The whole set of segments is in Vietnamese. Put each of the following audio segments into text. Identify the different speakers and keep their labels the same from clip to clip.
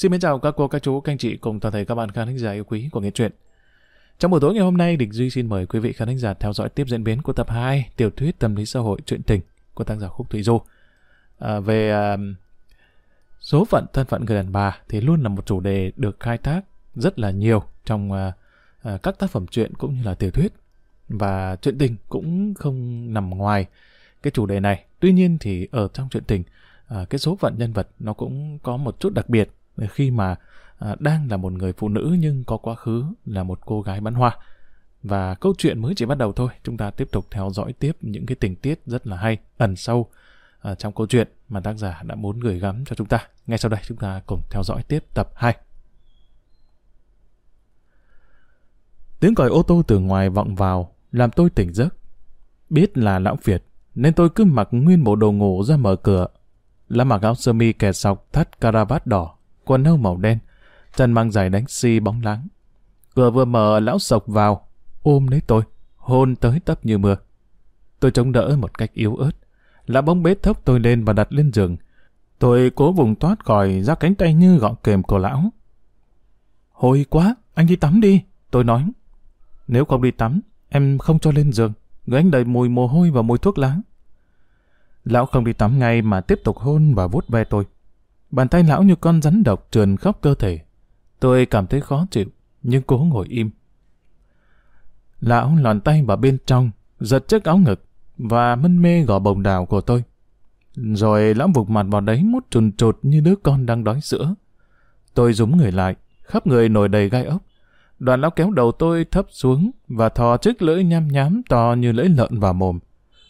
Speaker 1: Xin mến chào các cô, các chú, các anh chị cùng toàn thể các bạn khán thính giả yêu quý của nghệ Truyện. Trong buổi tối ngày hôm nay, Địch Duy xin mời quý vị khán thính giả theo dõi tiếp diễn biến của tập 2 tiểu thuyết tâm lý xã hội truyện tình của tác giả Khúc Thủy Du. À, về à, số phận thân phận người đàn bà thì luôn là một chủ đề được khai thác rất là nhiều trong à, à, các tác phẩm truyện cũng như là tiểu thuyết và truyện tình cũng không nằm ngoài cái chủ đề này. Tuy nhiên thì ở trong truyện tình à, cái số phận nhân vật nó cũng có một chút đặc biệt khi mà à, đang là một người phụ nữ nhưng có quá khứ là một cô gái bán hoa. Và câu chuyện mới chỉ bắt đầu thôi, chúng ta tiếp tục theo dõi tiếp những cái tình tiết rất là hay, ẩn sâu à, trong câu chuyện mà tác giả đã muốn gửi gắm cho chúng ta. Ngay sau đây chúng ta cùng theo dõi tiếp tập 2. Tiếng còi ô tô từ ngoài vọng vào, làm tôi tỉnh giấc. Biết là lão Việt, nên tôi cứ mặc nguyên bộ đồ ngủ ra mở cửa. Là mặc áo sơ mi kẻ sọc thắt caravat đỏ, quần nâu màu đen, chân mang giày đánh xi bóng láng. Cửa vừa mở lão sộc vào, ôm lấy tôi, hôn tới tấp như mưa. Tôi chống đỡ một cách yếu ớt. Lão bóng bế thốc tôi lên và đặt lên giường. Tôi cố vùng thoát khỏi ra cánh tay như gọn kềm của lão. Hôi quá, anh đi tắm đi, tôi nói. Nếu không đi tắm, em không cho lên giường. Người anh đầy mùi mồ hôi và mùi thuốc lá. Lão không đi tắm ngay mà tiếp tục hôn và vuốt ve tôi. Bàn tay lão như con rắn độc trườn khắp cơ thể. Tôi cảm thấy khó chịu, nhưng cố ngồi im. Lão lòn tay vào bên trong, giật chiếc áo ngực và mân mê gò bồng đào của tôi. Rồi lão vụt mặt vào đấy mút trùn trột như đứa con đang đói sữa. Tôi rúm người lại, khắp người nổi đầy gai ốc. Đoàn lão kéo đầu tôi thấp xuống và thò chiếc lưỡi nham nhám to như lưỡi lợn vào mồm.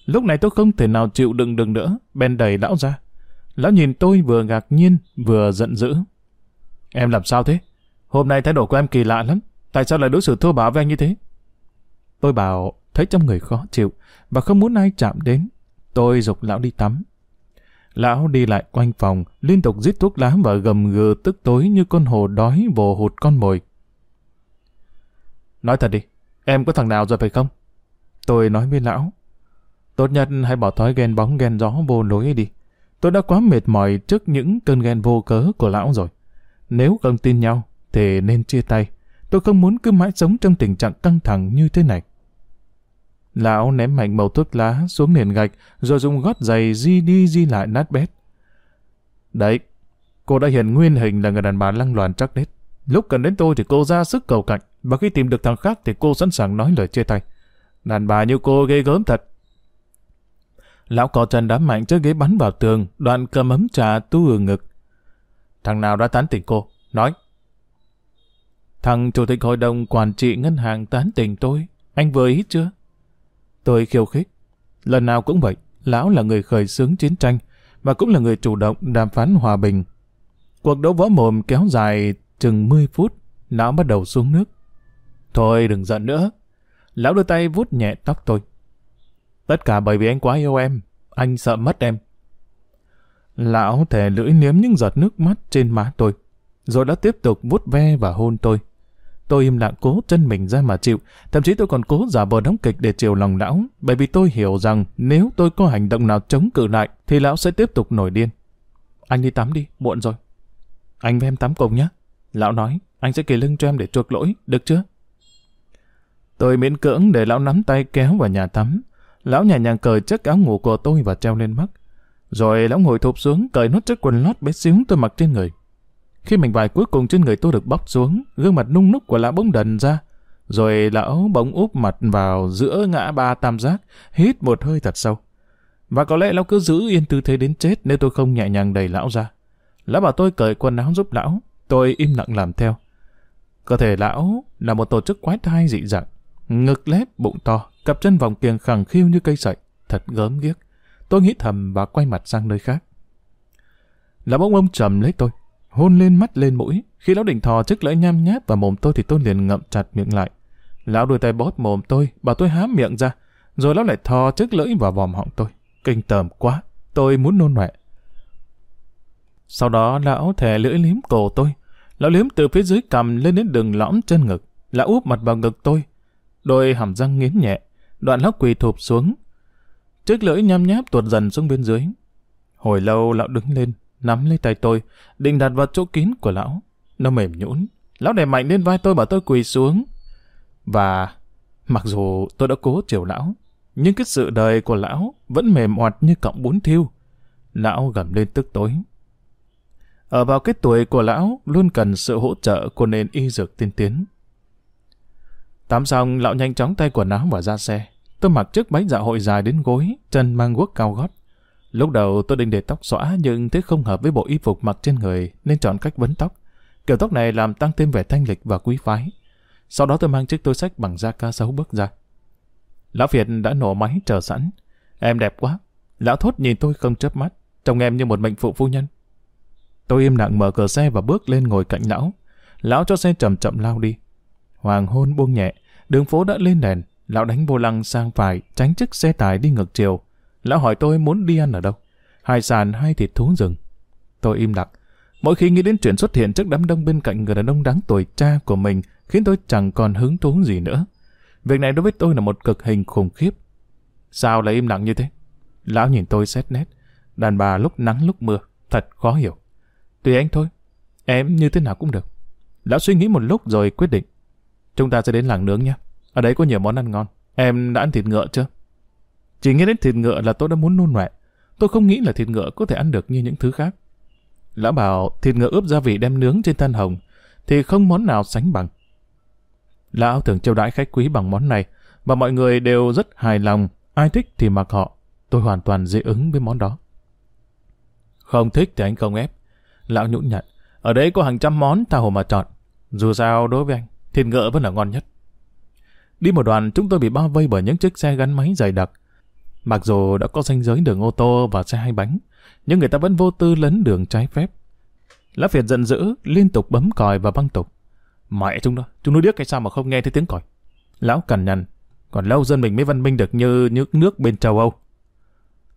Speaker 1: Lúc này tôi không thể nào chịu đựng đựng nữa, bèn đẩy lão ra. Lão nhìn tôi vừa ngạc nhiên, vừa giận dữ. Em làm sao thế? Hôm nay thái độ của em kỳ lạ lắm. Tại sao lại đối xử thô bạo với anh như thế? Tôi bảo thấy trong người khó chịu và không muốn ai chạm đến. Tôi dục lão đi tắm. Lão đi lại quanh phòng, liên tục rít thuốc lá và gầm gừ tức tối như con hồ đói vồ hụt con mồi. Nói thật đi, em có thằng nào rồi phải không? Tôi nói với lão. Tốt nhất hãy bỏ thói ghen bóng ghen gió vô lối ấy đi. Tôi đã quá mệt mỏi trước những cơn ghen vô cớ của lão rồi. Nếu không tin nhau, thì nên chia tay. Tôi không muốn cứ mãi sống trong tình trạng căng thẳng như thế này. Lão ném mạnh màu thuốc lá xuống nền gạch, rồi dùng gót giày di đi di lại nát bét. Đấy, cô đã hiện nguyên hình là người đàn bà lăng loàn chắc đét Lúc cần đến tôi thì cô ra sức cầu cạnh, và khi tìm được thằng khác thì cô sẵn sàng nói lời chia tay. Đàn bà như cô ghê gớm thật. Lão cò chân đá mạnh trước ghế bắn vào tường, đoạn cầm ấm trà tu ở ngực. Thằng nào đã tán tỉnh cô? Nói. Thằng chủ tịch hội đồng quản trị ngân hàng tán tỉnh tôi. Anh vừa ý chưa? Tôi khiêu khích. Lần nào cũng vậy, lão là người khởi xướng chiến tranh và cũng là người chủ động đàm phán hòa bình. Cuộc đấu võ mồm kéo dài chừng 10 phút, lão bắt đầu xuống nước. Thôi đừng giận nữa. Lão đưa tay vuốt nhẹ tóc tôi. Tất cả bởi vì anh quá yêu em. Anh sợ mất em. Lão thè lưỡi liếm những giọt nước mắt trên má tôi. Rồi đã tiếp tục vuốt ve và hôn tôi. Tôi im lặng cố chân mình ra mà chịu. Thậm chí tôi còn cố giả vờ đóng kịch để chiều lòng lão. Bởi vì tôi hiểu rằng nếu tôi có hành động nào chống cự lại thì lão sẽ tiếp tục nổi điên. Anh đi tắm đi, muộn rồi. Anh với em tắm cùng nhé. Lão nói, anh sẽ kề lưng cho em để chuộc lỗi, được chưa? Tôi miễn cưỡng để lão nắm tay kéo vào nhà tắm. Lão nhẹ nhàng cởi chiếc áo ngủ của tôi và treo lên mắt. Rồi lão ngồi thụp xuống, cởi nốt chiếc quần lót bé xíu tôi mặc trên người. Khi mình vải cuối cùng trên người tôi được bóc xuống, gương mặt nung núc của lão bỗng đần ra. Rồi lão bỗng úp mặt vào giữa ngã ba tam giác, hít một hơi thật sâu. Và có lẽ lão cứ giữ yên tư thế đến chết nếu tôi không nhẹ nhàng đẩy lão ra. Lão bảo tôi cởi quần áo giúp lão, tôi im lặng làm theo. Cơ thể lão là một tổ chức quái thai dị dạng, ngực lép, bụng to, cặp chân vòng kiềng khẳng khiu như cây sậy, thật gớm ghiếc. Tôi nghĩ thầm và quay mặt sang nơi khác. Lão bỗng ông trầm lấy tôi, hôn lên mắt lên mũi. Khi lão định thò chiếc lưỡi nham nhát vào mồm tôi thì tôi liền ngậm chặt miệng lại. Lão đuôi tay bóp mồm tôi, bảo tôi há miệng ra, rồi lão lại thò chiếc lưỡi vào vòm họng tôi. Kinh tởm quá, tôi muốn nôn nọe. Sau đó lão thè lưỡi liếm cổ tôi. Lão liếm từ phía dưới cầm lên đến đường lõm chân ngực. Lão úp mặt vào ngực tôi. Đôi hàm răng nghiến nhẹ. Đoạn lão quỳ thụp xuống. Chiếc lưỡi nhăm nháp tuột dần xuống bên dưới. Hồi lâu lão đứng lên, nắm lấy tay tôi, định đặt vào chỗ kín của lão. Nó mềm nhũn. Lão đè mạnh lên vai tôi bảo tôi quỳ xuống. Và mặc dù tôi đã cố chiều lão, nhưng cái sự đời của lão vẫn mềm oặt như cọng bún thiêu. Lão gầm lên tức tối. Ở vào cái tuổi của lão luôn cần sự hỗ trợ của nền y dược tiên tiến. Tắm xong, lão nhanh chóng tay quần áo và ra xe. Tôi mặc chiếc váy dạ hội dài đến gối, chân mang guốc cao gót. Lúc đầu tôi định để tóc xõa nhưng thấy không hợp với bộ y phục mặc trên người nên chọn cách vấn tóc. Kiểu tóc này làm tăng thêm vẻ thanh lịch và quý phái. Sau đó tôi mang chiếc túi sách bằng da ca sấu bước ra. Lão Việt đã nổ máy chờ sẵn. Em đẹp quá. Lão thốt nhìn tôi không chớp mắt. Trông em như một mệnh phụ phu nhân. Tôi im lặng mở cửa xe và bước lên ngồi cạnh lão. Lão cho xe chậm chậm lao đi. Hoàng hôn buông nhẹ, đường phố đã lên đèn. Lão đánh vô lăng sang phải, tránh chiếc xe tải đi ngược chiều. Lão hỏi tôi muốn đi ăn ở đâu. Hải sản hay thịt thú rừng. Tôi im lặng. Mỗi khi nghĩ đến chuyện xuất hiện trước đám đông bên cạnh người đàn ông đáng tuổi cha của mình khiến tôi chẳng còn hứng thú gì nữa. Việc này đối với tôi là một cực hình khủng khiếp. Sao lại im lặng như thế? Lão nhìn tôi xét nét. Đàn bà lúc nắng lúc mưa, thật khó hiểu. Tùy anh thôi, em như thế nào cũng được. Lão suy nghĩ một lúc rồi quyết định. Chúng ta sẽ đến làng nướng nhé. Ở đấy có nhiều món ăn ngon. Em đã ăn thịt ngựa chưa? Chỉ nghe đến thịt ngựa là tôi đã muốn nôn mẹ. Tôi không nghĩ là thịt ngựa có thể ăn được như những thứ khác. Lão bảo thịt ngựa ướp gia vị đem nướng trên than hồng thì không món nào sánh bằng. Lão thường chiêu đãi khách quý bằng món này và mọi người đều rất hài lòng. Ai thích thì mặc họ. Tôi hoàn toàn dễ ứng với món đó. Không thích thì anh không ép. Lão nhũn nhận. Ở đấy có hàng trăm món tha hồ mà chọn. Dù sao đối với anh, thịt ngựa vẫn là ngon nhất. Đi một đoạn chúng tôi bị bao vây bởi những chiếc xe gắn máy dày đặc. Mặc dù đã có ranh giới đường ô tô và xe hai bánh, nhưng người ta vẫn vô tư lấn đường trái phép. Lá Việt giận dữ, liên tục bấm còi và băng tục. Mẹ chúng nó, chúng nó điếc hay sao mà không nghe thấy tiếng còi. Lão cằn nhằn, còn lâu dân mình mới văn minh được như những nước bên châu Âu.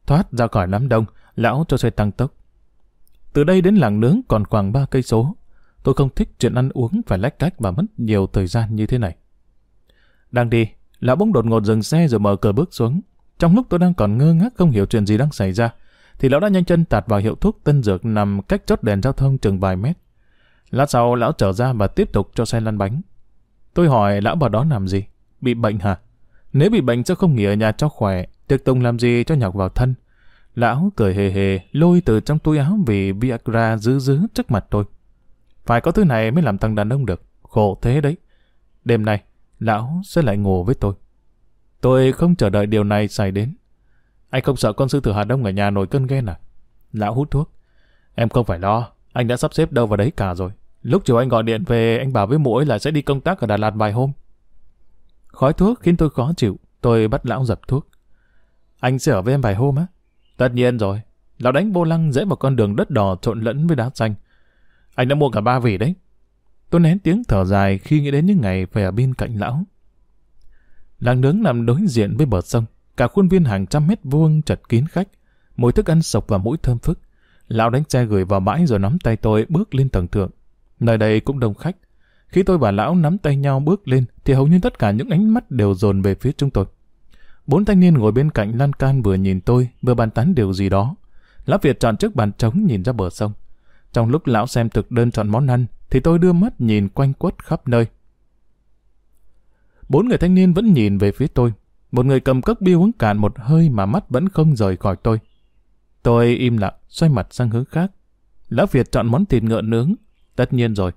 Speaker 1: Thoát ra khỏi đám đông, lão cho xe tăng tốc. Từ đây đến làng nướng còn khoảng ba cây số. Tôi không thích chuyện ăn uống phải lách cách và mất nhiều thời gian như thế này. Đang đi, lão bỗng đột ngột dừng xe rồi mở cửa bước xuống. Trong lúc tôi đang còn ngơ ngác không hiểu chuyện gì đang xảy ra, thì lão đã nhanh chân tạt vào hiệu thuốc tân dược nằm cách chốt đèn giao thông chừng vài mét. Lát sau lão trở ra và tiếp tục cho xe lăn bánh. Tôi hỏi lão bà đó làm gì? Bị bệnh hả? Nếu bị bệnh sao không nghỉ ở nhà cho khỏe, tiệc tùng làm gì cho nhọc vào thân? Lão cười hề hề, lôi từ trong túi áo vì Viagra giữ giữ trước mặt tôi. Phải có thứ này mới làm thằng đàn ông được, khổ thế đấy. Đêm nay, lão sẽ lại ngủ với tôi. Tôi không chờ đợi điều này xảy đến. Anh không sợ con sư tử Hà Đông ở nhà nổi cơn ghen à? Lão hút thuốc. Em không phải lo, anh đã sắp xếp đâu vào đấy cả rồi. Lúc chiều anh gọi điện về, anh bảo với mũi là sẽ đi công tác ở Đà Lạt vài hôm. Khói thuốc khiến tôi khó chịu, tôi bắt lão dập thuốc. Anh sẽ ở với em vài hôm á? Tất nhiên rồi. Lão đánh vô lăng dễ vào con đường đất đỏ trộn lẫn với đá xanh. Anh đã mua cả ba vỉ đấy. Tôi nén tiếng thở dài khi nghĩ đến những ngày phải ở bên cạnh lão. Làng nướng nằm đối diện với bờ sông. Cả khuôn viên hàng trăm mét vuông chật kín khách. Mùi thức ăn sộc và mũi thơm phức. Lão đánh xe gửi vào bãi rồi nắm tay tôi bước lên tầng thượng. Nơi đây cũng đông khách. Khi tôi và lão nắm tay nhau bước lên thì hầu như tất cả những ánh mắt đều dồn về phía chúng tôi. Bốn thanh niên ngồi bên cạnh lan can vừa nhìn tôi, vừa bàn tán điều gì đó. Lão Việt chọn trước bàn trống nhìn ra bờ sông. Trong lúc lão xem thực đơn chọn món ăn, thì tôi đưa mắt nhìn quanh quất khắp nơi. Bốn người thanh niên vẫn nhìn về phía tôi. Một người cầm cốc bia uống cạn một hơi mà mắt vẫn không rời khỏi tôi. Tôi im lặng, xoay mặt sang hướng khác. Lão Việt chọn món thịt ngựa nướng. Tất nhiên rồi.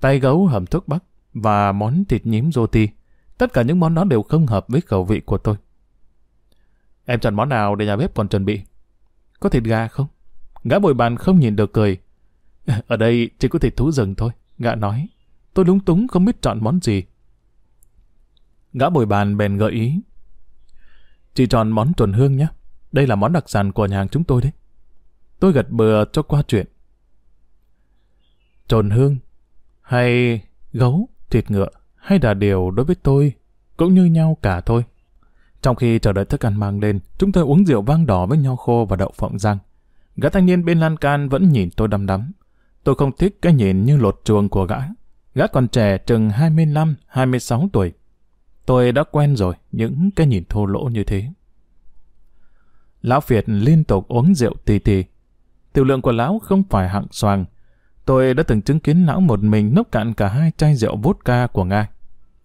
Speaker 1: Tay gấu hầm thuốc bắc và món thịt nhím roti. Tất cả những món đó đều không hợp với khẩu vị của tôi. Em chọn món nào để nhà bếp còn chuẩn bị? Có thịt gà không? Gã bồi bàn không nhìn được cười. Ở đây chỉ có thịt thú rừng thôi, gã nói. Tôi lúng túng không biết chọn món gì. Gã bồi bàn bèn gợi ý. Chị chọn món chuẩn hương nhé. Đây là món đặc sản của nhà hàng chúng tôi đấy. Tôi gật bừa cho qua chuyện. Trồn hương, hay gấu, thịt ngựa, hay đà điều đối với tôi cũng như nhau cả thôi. Trong khi chờ đợi thức ăn mang lên, chúng tôi uống rượu vang đỏ với nho khô và đậu phộng rang. Gã thanh niên bên lan can vẫn nhìn tôi đăm đắm. Tôi không thích cái nhìn như lột chuồng của gã. Gã còn trẻ chừng 25, 26 tuổi. Tôi đã quen rồi những cái nhìn thô lỗ như thế. Lão Việt liên tục uống rượu tì tì. Tiểu lượng của lão không phải hạng xoàng. Tôi đã từng chứng kiến lão một mình nốc cạn cả hai chai rượu vodka của Nga.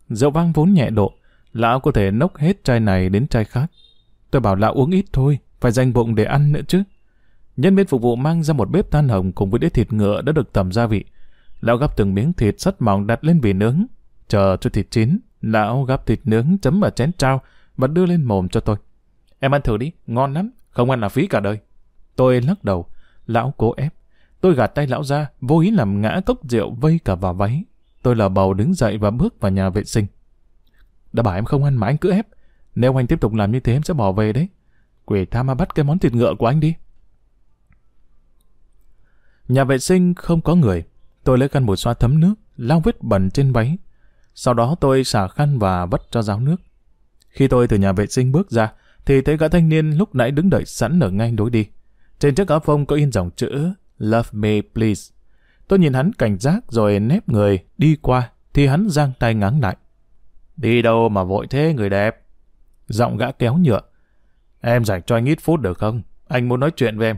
Speaker 1: Rượu vang vốn nhẹ độ, lão có thể nốc hết chai này đến chai khác. Tôi bảo lão uống ít thôi, phải dành bụng để ăn nữa chứ. Nhân viên phục vụ mang ra một bếp than hồng cùng với đĩa thịt ngựa đã được tẩm gia vị. Lão gắp từng miếng thịt sắt mỏng đặt lên bì nướng. Chờ cho thịt chín, lão gắp thịt nướng chấm vào chén trao và đưa lên mồm cho tôi. Em ăn thử đi, ngon lắm, không ăn là phí cả đời. Tôi lắc đầu, lão cố ép. Tôi gạt tay lão ra, vô ý làm ngã cốc rượu vây cả vào váy. Tôi lờ bầu đứng dậy và bước vào nhà vệ sinh. Đã bảo em không ăn mà anh cứ ép. Nếu anh tiếp tục làm như thế em sẽ bỏ về đấy. Quỷ tha mà bắt cái món thịt ngựa của anh đi. Nhà vệ sinh không có người. Tôi lấy khăn bột xoa thấm nước, lau vết bẩn trên váy. Sau đó tôi xả khăn và vắt cho ráo nước. Khi tôi từ nhà vệ sinh bước ra, thì thấy gã thanh niên lúc nãy đứng đợi sẵn ở ngay lối đi. Trên chiếc áo phông có in dòng chữ Love me please. Tôi nhìn hắn cảnh giác rồi nép người đi qua, thì hắn giang tay ngáng lại. Đi đâu mà vội thế người đẹp? Giọng gã kéo nhựa. Em dành cho anh ít phút được không? Anh muốn nói chuyện với em.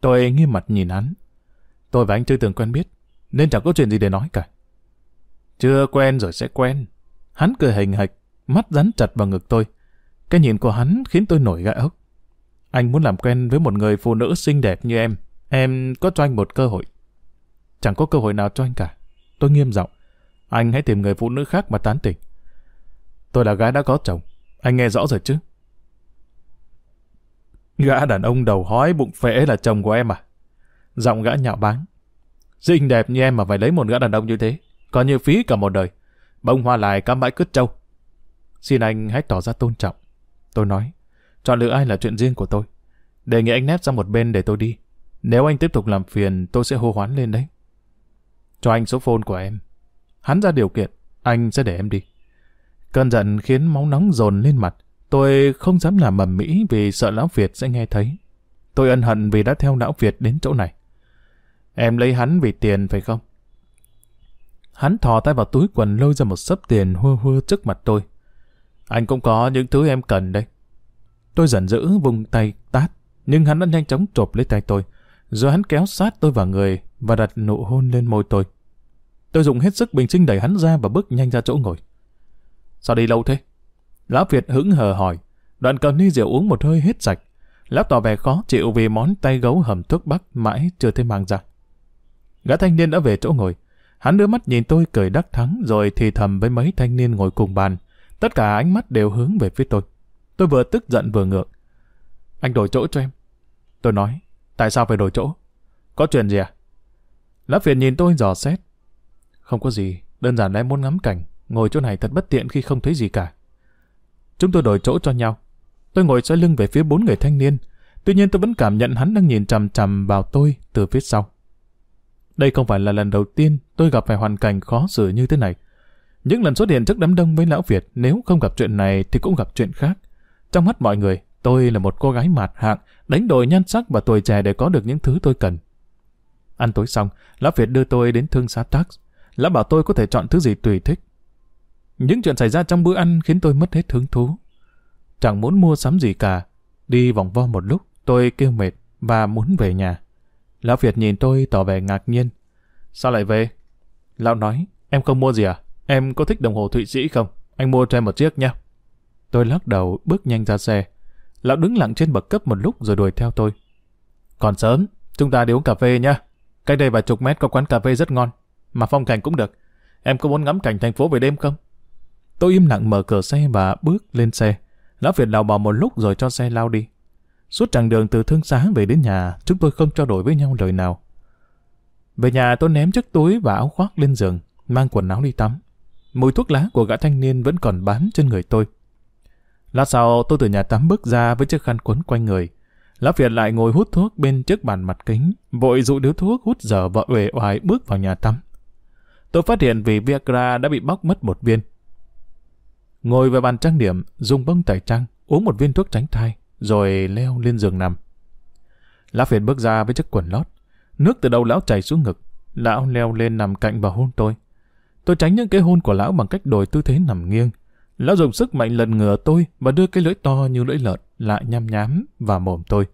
Speaker 1: Tôi nghiêm mặt nhìn hắn. Tôi và anh chưa từng quen biết, nên chẳng có chuyện gì để nói cả. Chưa quen rồi sẽ quen. Hắn cười hình hạch, mắt rắn chặt vào ngực tôi. Cái nhìn của hắn khiến tôi nổi gai ốc. Anh muốn làm quen với một người phụ nữ xinh đẹp như em. Em có cho anh một cơ hội. Chẳng có cơ hội nào cho anh cả. Tôi nghiêm giọng. Anh hãy tìm người phụ nữ khác mà tán tỉnh. Tôi là gái đã có chồng. Anh nghe rõ rồi chứ? Gã đàn ông đầu hói bụng phệ là chồng của em à? Giọng gã nhạo báng. Xinh đẹp như em mà phải lấy một gã đàn ông như thế. Coi như phí cả một đời. Bông hoa lại cắm bãi cứt trâu. Xin anh hãy tỏ ra tôn trọng. Tôi nói, chọn lựa ai là chuyện riêng của tôi. Đề nghị anh nép ra một bên để tôi đi. Nếu anh tiếp tục làm phiền, tôi sẽ hô hoán lên đấy. Cho anh số phone của em. Hắn ra điều kiện, anh sẽ để em đi. Cơn giận khiến máu nóng dồn lên mặt. Tôi không dám làm mầm mỹ vì sợ Lão Việt sẽ nghe thấy. Tôi ân hận vì đã theo Lão Việt đến chỗ này. Em lấy hắn vì tiền phải không? Hắn thò tay vào túi quần lôi ra một sấp tiền hua hua trước mặt tôi. Anh cũng có những thứ em cần đây. Tôi giận dữ vùng tay tát, nhưng hắn đã nhanh chóng chộp lấy tay tôi. Rồi hắn kéo sát tôi vào người và đặt nụ hôn lên môi tôi. Tôi dùng hết sức bình sinh đẩy hắn ra và bước nhanh ra chỗ ngồi. Sao đi lâu thế? Lão Việt hững hờ hỏi. Đoạn cầm ly rượu uống một hơi hết sạch. Lão tỏ vẻ khó chịu vì món tay gấu hầm thuốc bắc mãi chưa thấy mang ra. Gã thanh niên đã về chỗ ngồi. Hắn đưa mắt nhìn tôi cười đắc thắng rồi thì thầm với mấy thanh niên ngồi cùng bàn. Tất cả ánh mắt đều hướng về phía tôi. Tôi vừa tức giận vừa ngượng. Anh đổi chỗ cho em. Tôi nói, tại sao phải đổi chỗ? Có chuyện gì à? lá phiền nhìn tôi dò xét. Không có gì, đơn giản là em muốn ngắm cảnh. Ngồi chỗ này thật bất tiện khi không thấy gì cả. Chúng tôi đổi chỗ cho nhau. Tôi ngồi xoay lưng về phía bốn người thanh niên. Tuy nhiên tôi vẫn cảm nhận hắn đang nhìn chằm chằm vào tôi từ phía sau. Đây không phải là lần đầu tiên tôi gặp phải hoàn cảnh khó xử như thế này. Những lần xuất hiện trước đám đông với lão Việt nếu không gặp chuyện này thì cũng gặp chuyện khác. Trong mắt mọi người, tôi là một cô gái mạt hạng, đánh đổi nhan sắc và tuổi trẻ để có được những thứ tôi cần. Ăn tối xong, lão Việt đưa tôi đến thương xá tax. Lão bảo tôi có thể chọn thứ gì tùy thích. Những chuyện xảy ra trong bữa ăn khiến tôi mất hết hứng thú. Chẳng muốn mua sắm gì cả. Đi vòng vo một lúc, tôi kêu mệt và muốn về nhà. Lão Việt nhìn tôi tỏ vẻ ngạc nhiên. Sao lại về? Lão nói, em không mua gì à? Em có thích đồng hồ Thụy Sĩ không? Anh mua cho em một chiếc nha. Tôi lắc đầu, bước nhanh ra xe. Lão đứng lặng trên bậc cấp một lúc rồi đuổi theo tôi. Còn sớm, chúng ta đi uống cà phê nha. Cách đây vài chục mét có quán cà phê rất ngon. Mà phong cảnh cũng được. Em có muốn ngắm cảnh thành phố về đêm không? Tôi im lặng mở cửa xe và bước lên xe. Lão Việt đào bò một lúc rồi cho xe lao đi. Suốt chặng đường từ thương xá về đến nhà, chúng tôi không trao đổi với nhau lời nào. Về nhà tôi ném chiếc túi và áo khoác lên giường, mang quần áo đi tắm. Mùi thuốc lá của gã thanh niên vẫn còn bám trên người tôi. Lát sau tôi từ nhà tắm bước ra với chiếc khăn quấn quanh người. Lão Việt lại ngồi hút thuốc bên chiếc bàn mặt kính, vội dụ điếu thuốc hút dở vợ uể oải bước vào nhà tắm. Tôi phát hiện vì Viagra đã bị bóc mất một viên. Ngồi vào bàn trang điểm, dùng bông tẩy trăng, uống một viên thuốc tránh thai, rồi leo lên giường nằm. Lão phiền bước ra với chiếc quần lót. Nước từ đầu lão chảy xuống ngực. Lão leo lên nằm cạnh và hôn tôi. Tôi tránh những cái hôn của lão bằng cách đổi tư thế nằm nghiêng. Lão dùng sức mạnh lần ngửa tôi và đưa cái lưỡi to như lưỡi lợn lại nhăm nhám vào mồm tôi.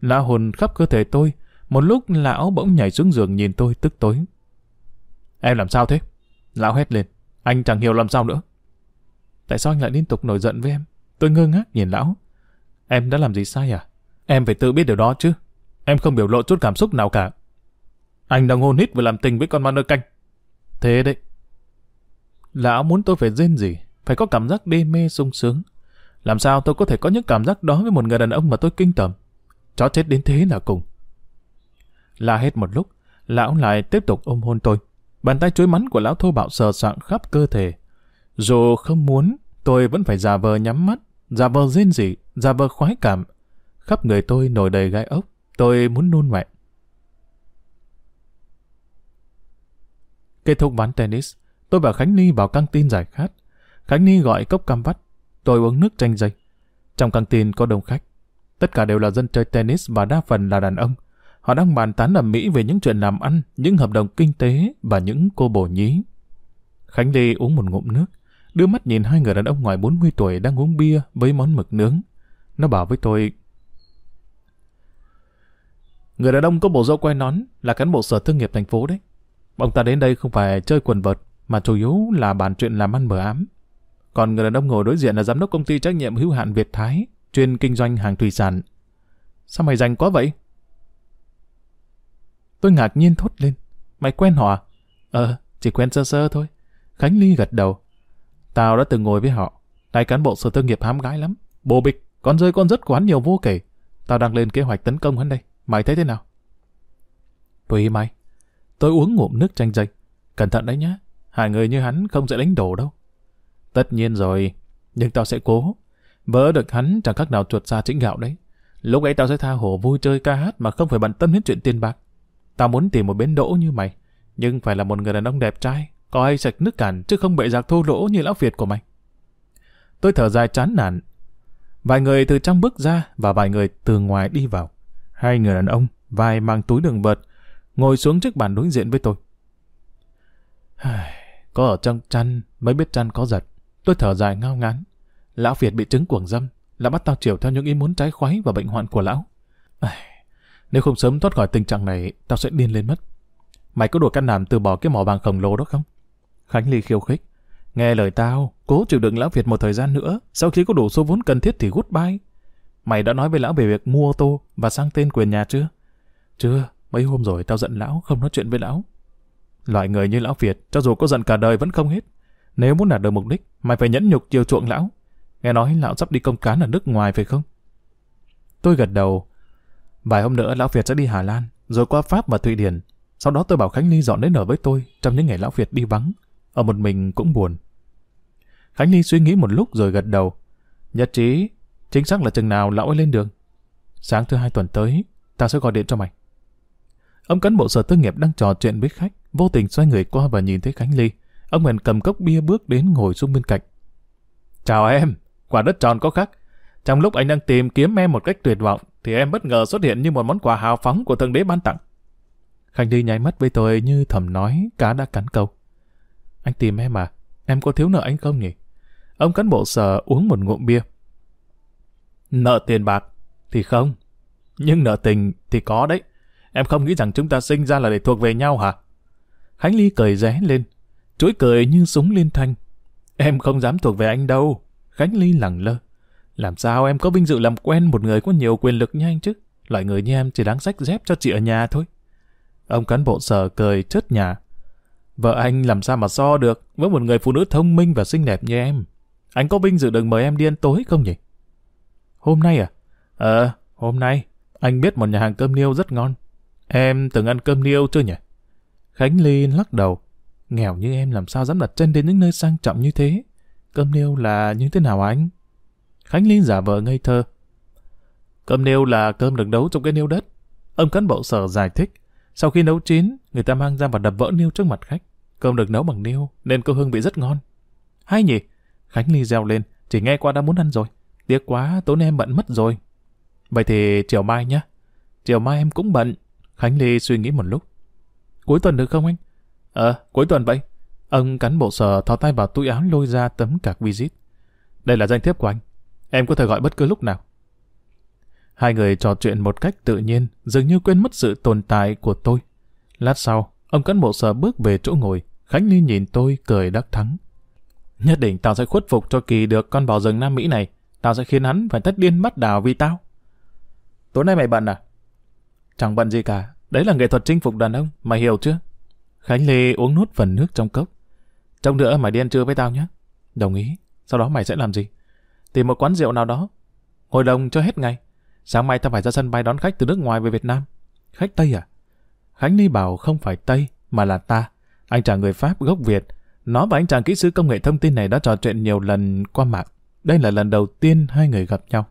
Speaker 1: Lão hồn khắp cơ thể tôi, Một lúc lão bỗng nhảy xuống giường nhìn tôi tức tối. Em làm sao thế? Lão hét lên. Anh chẳng hiểu làm sao nữa. Tại sao anh lại liên tục nổi giận với em? Tôi ngơ ngác nhìn lão. Em đã làm gì sai à? Em phải tự biết điều đó chứ. Em không biểu lộ chút cảm xúc nào cả. Anh đang hôn hít và làm tình với con ma nơ canh. Thế đấy. Lão muốn tôi phải rên gì? Phải có cảm giác đê mê sung sướng. Làm sao tôi có thể có những cảm giác đó với một người đàn ông mà tôi kinh tởm? Chó chết đến thế là cùng. La hết một lúc, lão lại tiếp tục ôm hôn tôi. Bàn tay chuối mắn của lão thô bạo sờ soạng khắp cơ thể. Dù không muốn, tôi vẫn phải giả vờ nhắm mắt, giả vờ rên rỉ, giả vờ khoái cảm. Khắp người tôi nổi đầy gai ốc, tôi muốn nôn mẹ. Kết thúc ván tennis, tôi và Khánh Ni vào căng tin giải khát. Khánh Ni gọi cốc cam vắt, tôi uống nước chanh dây. Trong căng tin có đông khách. Tất cả đều là dân chơi tennis và đa phần là đàn ông. Họ đang bàn tán ở Mỹ về những chuyện làm ăn, những hợp đồng kinh tế và những cô bổ nhí. Khánh Ly uống một ngụm nước, đưa mắt nhìn hai người đàn ông ngoài 40 tuổi đang uống bia với món mực nướng. Nó bảo với tôi... Người đàn ông có bộ râu quay nón là cán bộ sở thương nghiệp thành phố đấy. Ông ta đến đây không phải chơi quần vợt, mà chủ yếu là bàn chuyện làm ăn mờ ám. Còn người đàn ông ngồi đối diện là giám đốc công ty trách nhiệm hữu hạn Việt Thái, chuyên kinh doanh hàng thủy sản. Sao mày rành quá vậy? Tôi ngạc nhiên thốt lên. Mày quen họ à? Ờ, chỉ quen sơ sơ thôi. Khánh Ly gật đầu. Tao đã từng ngồi với họ. Đại cán bộ sở thương nghiệp hám gái lắm. Bồ bịch, con rơi con rất quán nhiều vô kể. Tao đang lên kế hoạch tấn công hắn đây. Mày thấy thế nào? Tùy mày. Tôi uống ngụm nước chanh dây. Cẩn thận đấy nhá. Hai người như hắn không dễ đánh đổ đâu. Tất nhiên rồi. Nhưng tao sẽ cố. Vỡ được hắn chẳng khác nào chuột xa chính gạo đấy. Lúc ấy tao sẽ tha hồ vui chơi ca hát mà không phải bận tâm đến chuyện tiền bạc. Tao muốn tìm một bến đỗ như mày, nhưng phải là một người đàn ông đẹp trai, có ai sạch nước cản chứ không bệ giặc thô lỗ như lão Việt của mày. Tôi thở dài chán nản. Vài người từ trong bước ra và vài người từ ngoài đi vào. Hai người đàn ông, vai mang túi đường vật, ngồi xuống trước bàn đối diện với tôi. có ở trong chăn mới biết chăn có giật. Tôi thở dài ngao ngán. Lão Việt bị trứng cuồng dâm, là bắt tao chiều theo những ý muốn trái khoái và bệnh hoạn của lão. Nếu không sớm thoát khỏi tình trạng này, tao sẽ điên lên mất. Mày có đùa căn đảm từ bỏ cái mỏ vàng khổng lồ đó không? Khánh Ly khiêu khích. Nghe lời tao, cố chịu đựng lão Việt một thời gian nữa, sau khi có đủ số vốn cần thiết thì gút bay. Mày đã nói với lão về việc mua ô tô và sang tên quyền nhà chưa? Chưa, mấy hôm rồi tao giận lão, không nói chuyện với lão. Loại người như lão Việt, cho dù có giận cả đời vẫn không hết. Nếu muốn đạt được mục đích, mày phải nhẫn nhục chiều chuộng lão. Nghe nói lão sắp đi công cán ở nước ngoài phải không? Tôi gật đầu, Vài hôm nữa Lão Việt sẽ đi Hà Lan, rồi qua Pháp và Thụy Điển. Sau đó tôi bảo Khánh Ly dọn đến ở với tôi trong những ngày Lão Việt đi vắng. Ở một mình cũng buồn. Khánh Ly suy nghĩ một lúc rồi gật đầu. Nhất trí, chính xác là chừng nào Lão ấy lên đường. Sáng thứ hai tuần tới, ta sẽ gọi điện cho mày. Ông cán bộ sở tư nghiệp đang trò chuyện với khách, vô tình xoay người qua và nhìn thấy Khánh Ly. Ông bèn cầm cốc bia bước đến ngồi xuống bên cạnh. Chào em, quả đất tròn có khắc. Trong lúc anh đang tìm kiếm em một cách tuyệt vọng, thì em bất ngờ xuất hiện như một món quà hào phóng của thượng đế ban tặng. Khánh Ly nháy mắt với tôi như thầm nói cá đã cắn câu. Anh tìm em à? Em có thiếu nợ anh không nhỉ? Ông cán bộ sở uống một ngụm bia. Nợ tiền bạc thì không. Nhưng nợ tình thì có đấy. Em không nghĩ rằng chúng ta sinh ra là để thuộc về nhau hả? Khánh Ly cười ré lên. Chuỗi cười như súng liên thanh. Em không dám thuộc về anh đâu. Khánh Ly lẳng lơ. Làm sao em có vinh dự làm quen một người có nhiều quyền lực như anh chứ? Loại người như em chỉ đáng sách dép cho chị ở nhà thôi. Ông cán bộ sở cười chớt nhà. Vợ anh làm sao mà so được với một người phụ nữ thông minh và xinh đẹp như em. Anh có vinh dự được mời em đi ăn tối không nhỉ? Hôm nay à? Ờ, hôm nay. Anh biết một nhà hàng cơm niêu rất ngon. Em từng ăn cơm niêu chưa nhỉ? Khánh Ly lắc đầu. Nghèo như em làm sao dám đặt chân đến những nơi sang trọng như thế? Cơm niêu là như thế nào anh? Khánh Linh giả vờ ngây thơ. Cơm niêu là cơm được nấu trong cái niêu đất. Ông cán bộ sở giải thích. Sau khi nấu chín, người ta mang ra và đập vỡ niêu trước mặt khách. Cơm được nấu bằng niêu, nên có hương vị rất ngon. Hay nhỉ? Khánh Ly reo lên, chỉ nghe qua đã muốn ăn rồi. Tiếc quá, tối nay em bận mất rồi. Vậy thì chiều mai nhá. Chiều mai em cũng bận. Khánh Ly suy nghĩ một lúc. Cuối tuần được không anh? Ờ, cuối tuần vậy. Ông cán bộ sở thò tay vào túi áo lôi ra tấm cạc visit. Đây là danh thiếp của anh. Em có thể gọi bất cứ lúc nào. Hai người trò chuyện một cách tự nhiên, dường như quên mất sự tồn tại của tôi. Lát sau, ông cán bộ sở bước về chỗ ngồi, Khánh Ly nhìn tôi cười đắc thắng. Nhất định tao sẽ khuất phục cho Kỳ được con bò rừng Nam Mỹ này. Tao sẽ khiến hắn phải tất điên bắt đào vì tao. Tối nay mày bận à? Chẳng bận gì cả. Đấy là nghệ thuật chinh phục đàn ông. Mày hiểu chưa? Khánh Lê uống nốt phần nước trong cốc. Trong nữa mày đi ăn trưa với tao nhé. Đồng ý. Sau đó mày sẽ làm gì? Tìm một quán rượu nào đó. Ngồi đồng cho hết ngày. Sáng mai tao phải ra sân bay đón khách từ nước ngoài về Việt Nam. Khách Tây à? Khánh Ly bảo không phải Tây, mà là ta. Anh chàng người Pháp gốc Việt. Nó và anh chàng kỹ sư công nghệ thông tin này đã trò chuyện nhiều lần qua mạng. Đây là lần đầu tiên hai người gặp nhau.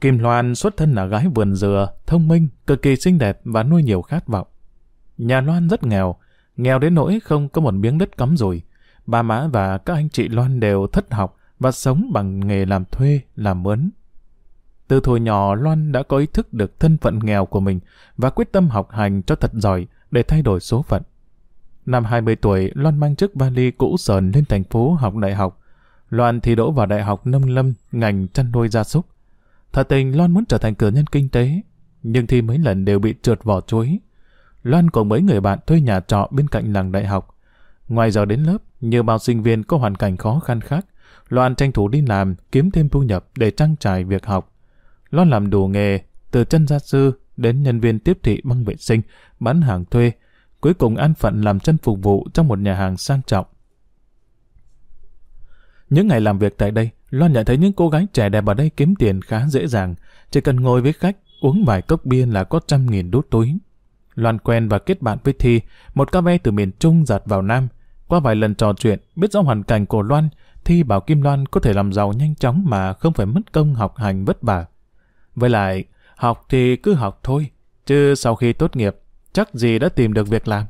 Speaker 1: Kim Loan xuất thân là gái vườn dừa, thông minh, cực kỳ xinh đẹp và nuôi nhiều khát vọng. Nhà Loan rất nghèo, nghèo đến nỗi không có một miếng đất cắm rồi. Ba má và các anh chị Loan đều thất học và sống bằng nghề làm thuê, làm mướn. Từ thuở nhỏ Loan đã có ý thức được thân phận nghèo của mình và quyết tâm học hành cho thật giỏi để thay đổi số phận. Năm 20 tuổi, Loan mang chiếc vali cũ sờn lên thành phố học đại học. Loan thi đỗ vào đại học nông lâm, ngành chăn nuôi gia súc. Thật tình Loan muốn trở thành cử nhân kinh tế, nhưng thi mấy lần đều bị trượt vỏ chuối. Loan cùng mấy người bạn thuê nhà trọ bên cạnh làng đại học. Ngoài giờ đến lớp, nhiều bao sinh viên có hoàn cảnh khó khăn khác, Loan tranh thủ đi làm, kiếm thêm thu nhập để trang trải việc học. Loan làm đủ nghề, từ chân gia sư đến nhân viên tiếp thị băng vệ sinh, bán hàng thuê, cuối cùng an phận làm chân phục vụ trong một nhà hàng sang trọng. Những ngày làm việc tại đây, Loan nhận thấy những cô gái trẻ đẹp ở đây kiếm tiền khá dễ dàng, chỉ cần ngồi với khách, uống vài cốc bia là có trăm nghìn đút túi. Loan quen và kết bạn với Thi, một ca ve từ miền Trung giặt vào Nam. Qua vài lần trò chuyện, biết rõ hoàn cảnh của Loan, Thi bảo Kim Loan có thể làm giàu nhanh chóng mà không phải mất công học hành vất vả. Với lại, học thì cứ học thôi, chứ sau khi tốt nghiệp, chắc gì đã tìm được việc làm.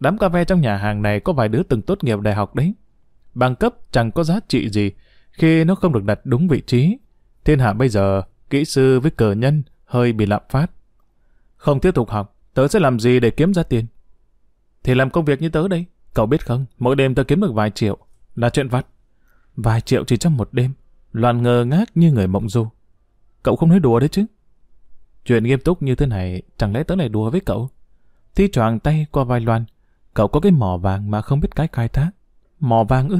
Speaker 1: Đám cà phê trong nhà hàng này có vài đứa từng tốt nghiệp đại học đấy. Bằng cấp chẳng có giá trị gì khi nó không được đặt đúng vị trí. Thiên hạ bây giờ, kỹ sư với cờ nhân hơi bị lạm phát. Không tiếp tục học, tớ sẽ làm gì để kiếm ra tiền? Thì làm công việc như tớ đây. Cậu biết không, mỗi đêm tớ kiếm được vài triệu. Là chuyện vặt. Vài triệu chỉ trong một đêm. Loạn ngờ ngác như người mộng du. Cậu không nói đùa đấy chứ. Chuyện nghiêm túc như thế này, chẳng lẽ tớ lại đùa với cậu? Thi choàng tay qua vai Loan. Cậu có cái mỏ vàng mà không biết cách khai thác. Mỏ vàng ư?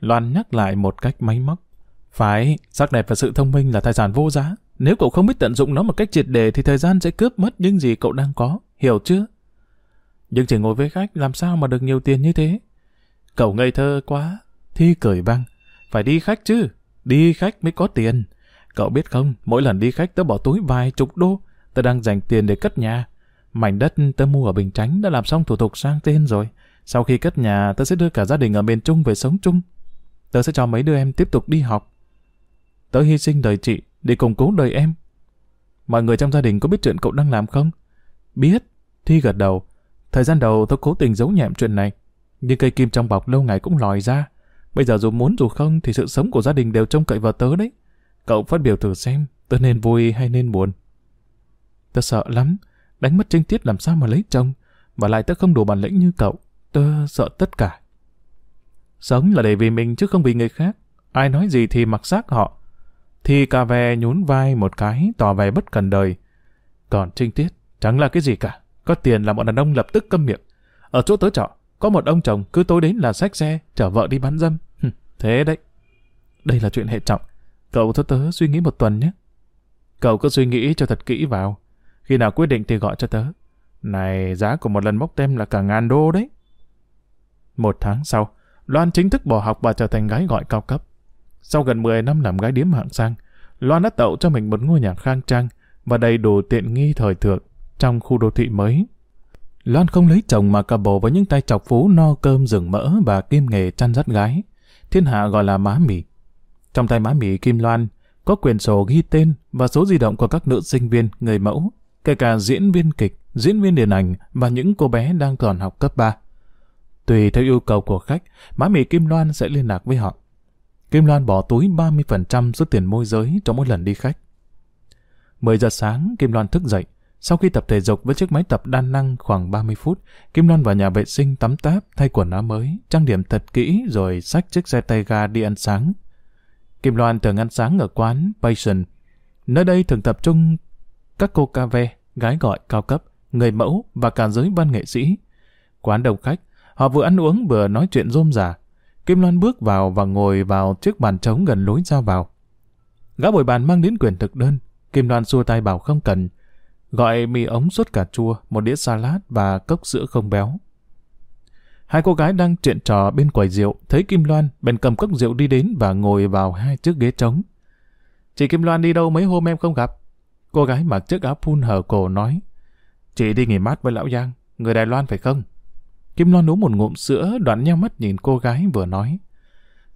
Speaker 1: Loan nhắc lại một cách máy móc. Phải, sắc đẹp và sự thông minh là tài sản vô giá. Nếu cậu không biết tận dụng nó một cách triệt đề thì thời gian sẽ cướp mất những gì cậu đang có. Hiểu chưa? Nhưng chỉ ngồi với khách làm sao mà được nhiều tiền như thế? Cậu ngây thơ quá. Thi cười vang. Phải đi khách chứ. Đi khách mới có tiền. Cậu biết không, mỗi lần đi khách tớ bỏ túi vài chục đô. Tớ đang dành tiền để cất nhà. Mảnh đất tớ mua ở Bình Chánh đã làm xong thủ tục sang tên rồi. Sau khi cất nhà, tớ sẽ đưa cả gia đình ở miền Trung về sống chung. Tớ sẽ cho mấy đứa em tiếp tục đi học. Tớ hy sinh đời chị để củng cố đời em. Mọi người trong gia đình có biết chuyện cậu đang làm không? Biết. Thi gật đầu. Thời gian đầu tớ cố tình giấu nhẹm chuyện này. Nhưng cây kim trong bọc lâu ngày cũng lòi ra. Bây giờ dù muốn dù không thì sự sống của gia đình đều trông cậy vào tớ đấy. Cậu phát biểu thử xem, tớ nên vui hay nên buồn. Tớ sợ lắm, đánh mất trinh tiết làm sao mà lấy chồng, và lại tớ không đủ bản lĩnh như cậu, tớ sợ tất cả. Sống là để vì mình chứ không vì người khác, ai nói gì thì mặc xác họ. Thì cà ve nhún vai một cái, tỏ vẻ bất cần đời. Còn trinh tiết, chẳng là cái gì cả, có tiền là bọn đàn ông lập tức câm miệng. Ở chỗ tớ trọ, có một ông chồng cứ tối đến là xách xe, chở vợ đi bán dâm. Thế đấy. Đây là chuyện hệ trọng. Cậu cho tớ suy nghĩ một tuần nhé. Cậu cứ suy nghĩ cho thật kỹ vào. Khi nào quyết định thì gọi cho tớ. Này, giá của một lần bóc tem là cả ngàn đô đấy. Một tháng sau, Loan chính thức bỏ học và trở thành gái gọi cao cấp. Sau gần 10 năm làm gái điếm hạng sang, Loan đã tậu cho mình một ngôi nhà khang trang và đầy đủ tiện nghi thời thượng trong khu đô thị mới. Loan không lấy chồng mà cà bồ với những tay chọc phú no cơm rừng mỡ và kim nghề chăn dắt gái. Thiên hạ gọi là má mì. Trong tay má mì Kim Loan có quyền sổ ghi tên và số di động của các nữ sinh viên, người mẫu, kể cả diễn viên kịch, diễn viên điện ảnh và những cô bé đang còn học cấp 3. Tùy theo yêu cầu của khách, má mì Kim Loan sẽ liên lạc với họ. Kim Loan bỏ túi 30% số tiền môi giới trong mỗi lần đi khách. 10 giờ sáng, Kim Loan thức dậy. Sau khi tập thể dục với chiếc máy tập đa năng khoảng 30 phút, Kim Loan vào nhà vệ sinh tắm táp, thay quần áo mới, trang điểm thật kỹ rồi xách chiếc xe tay ga đi ăn sáng. Kim Loan thường ăn sáng ở quán Passion. Nơi đây thường tập trung các cô ca ve, gái gọi cao cấp, người mẫu và cả giới văn nghệ sĩ. Quán đông khách, họ vừa ăn uống vừa nói chuyện rôm rả. Kim Loan bước vào và ngồi vào chiếc bàn trống gần lối ra vào. Gã bồi bàn mang đến quyền thực đơn. Kim Loan xua tay bảo không cần. Gọi mì ống sốt cà chua, một đĩa salad và cốc sữa không béo. Hai cô gái đang chuyện trò bên quầy rượu, thấy Kim Loan, bèn cầm cốc rượu đi đến và ngồi vào hai chiếc ghế trống. Chị Kim Loan đi đâu mấy hôm em không gặp? Cô gái mặc chiếc áo phun hở cổ nói. Chị đi nghỉ mát với lão Giang, người Đài Loan phải không? Kim Loan uống một ngụm sữa, đoạn nhau mắt nhìn cô gái vừa nói.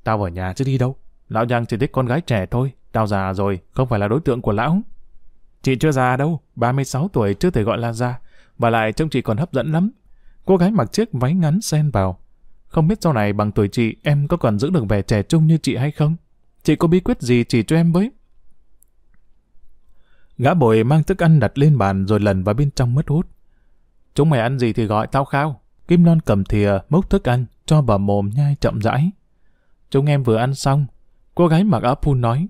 Speaker 1: Tao ở nhà chứ đi đâu. Lão Giang chỉ thích con gái trẻ thôi. Tao già rồi, không phải là đối tượng của lão. Chị chưa già đâu, 36 tuổi chưa thể gọi là già. Và lại trông chị còn hấp dẫn lắm. Cô gái mặc chiếc váy ngắn xen vào. Không biết sau này bằng tuổi chị, em có còn giữ được vẻ trẻ trung như chị hay không? Chị có bí quyết gì chỉ cho em với? Gã bồi mang thức ăn đặt lên bàn rồi lần vào bên trong mất hút. Chúng mày ăn gì thì gọi tao khao. Kim non cầm thìa, múc thức ăn, cho vào mồm nhai chậm rãi. Chúng em vừa ăn xong. Cô gái mặc áo phun nói.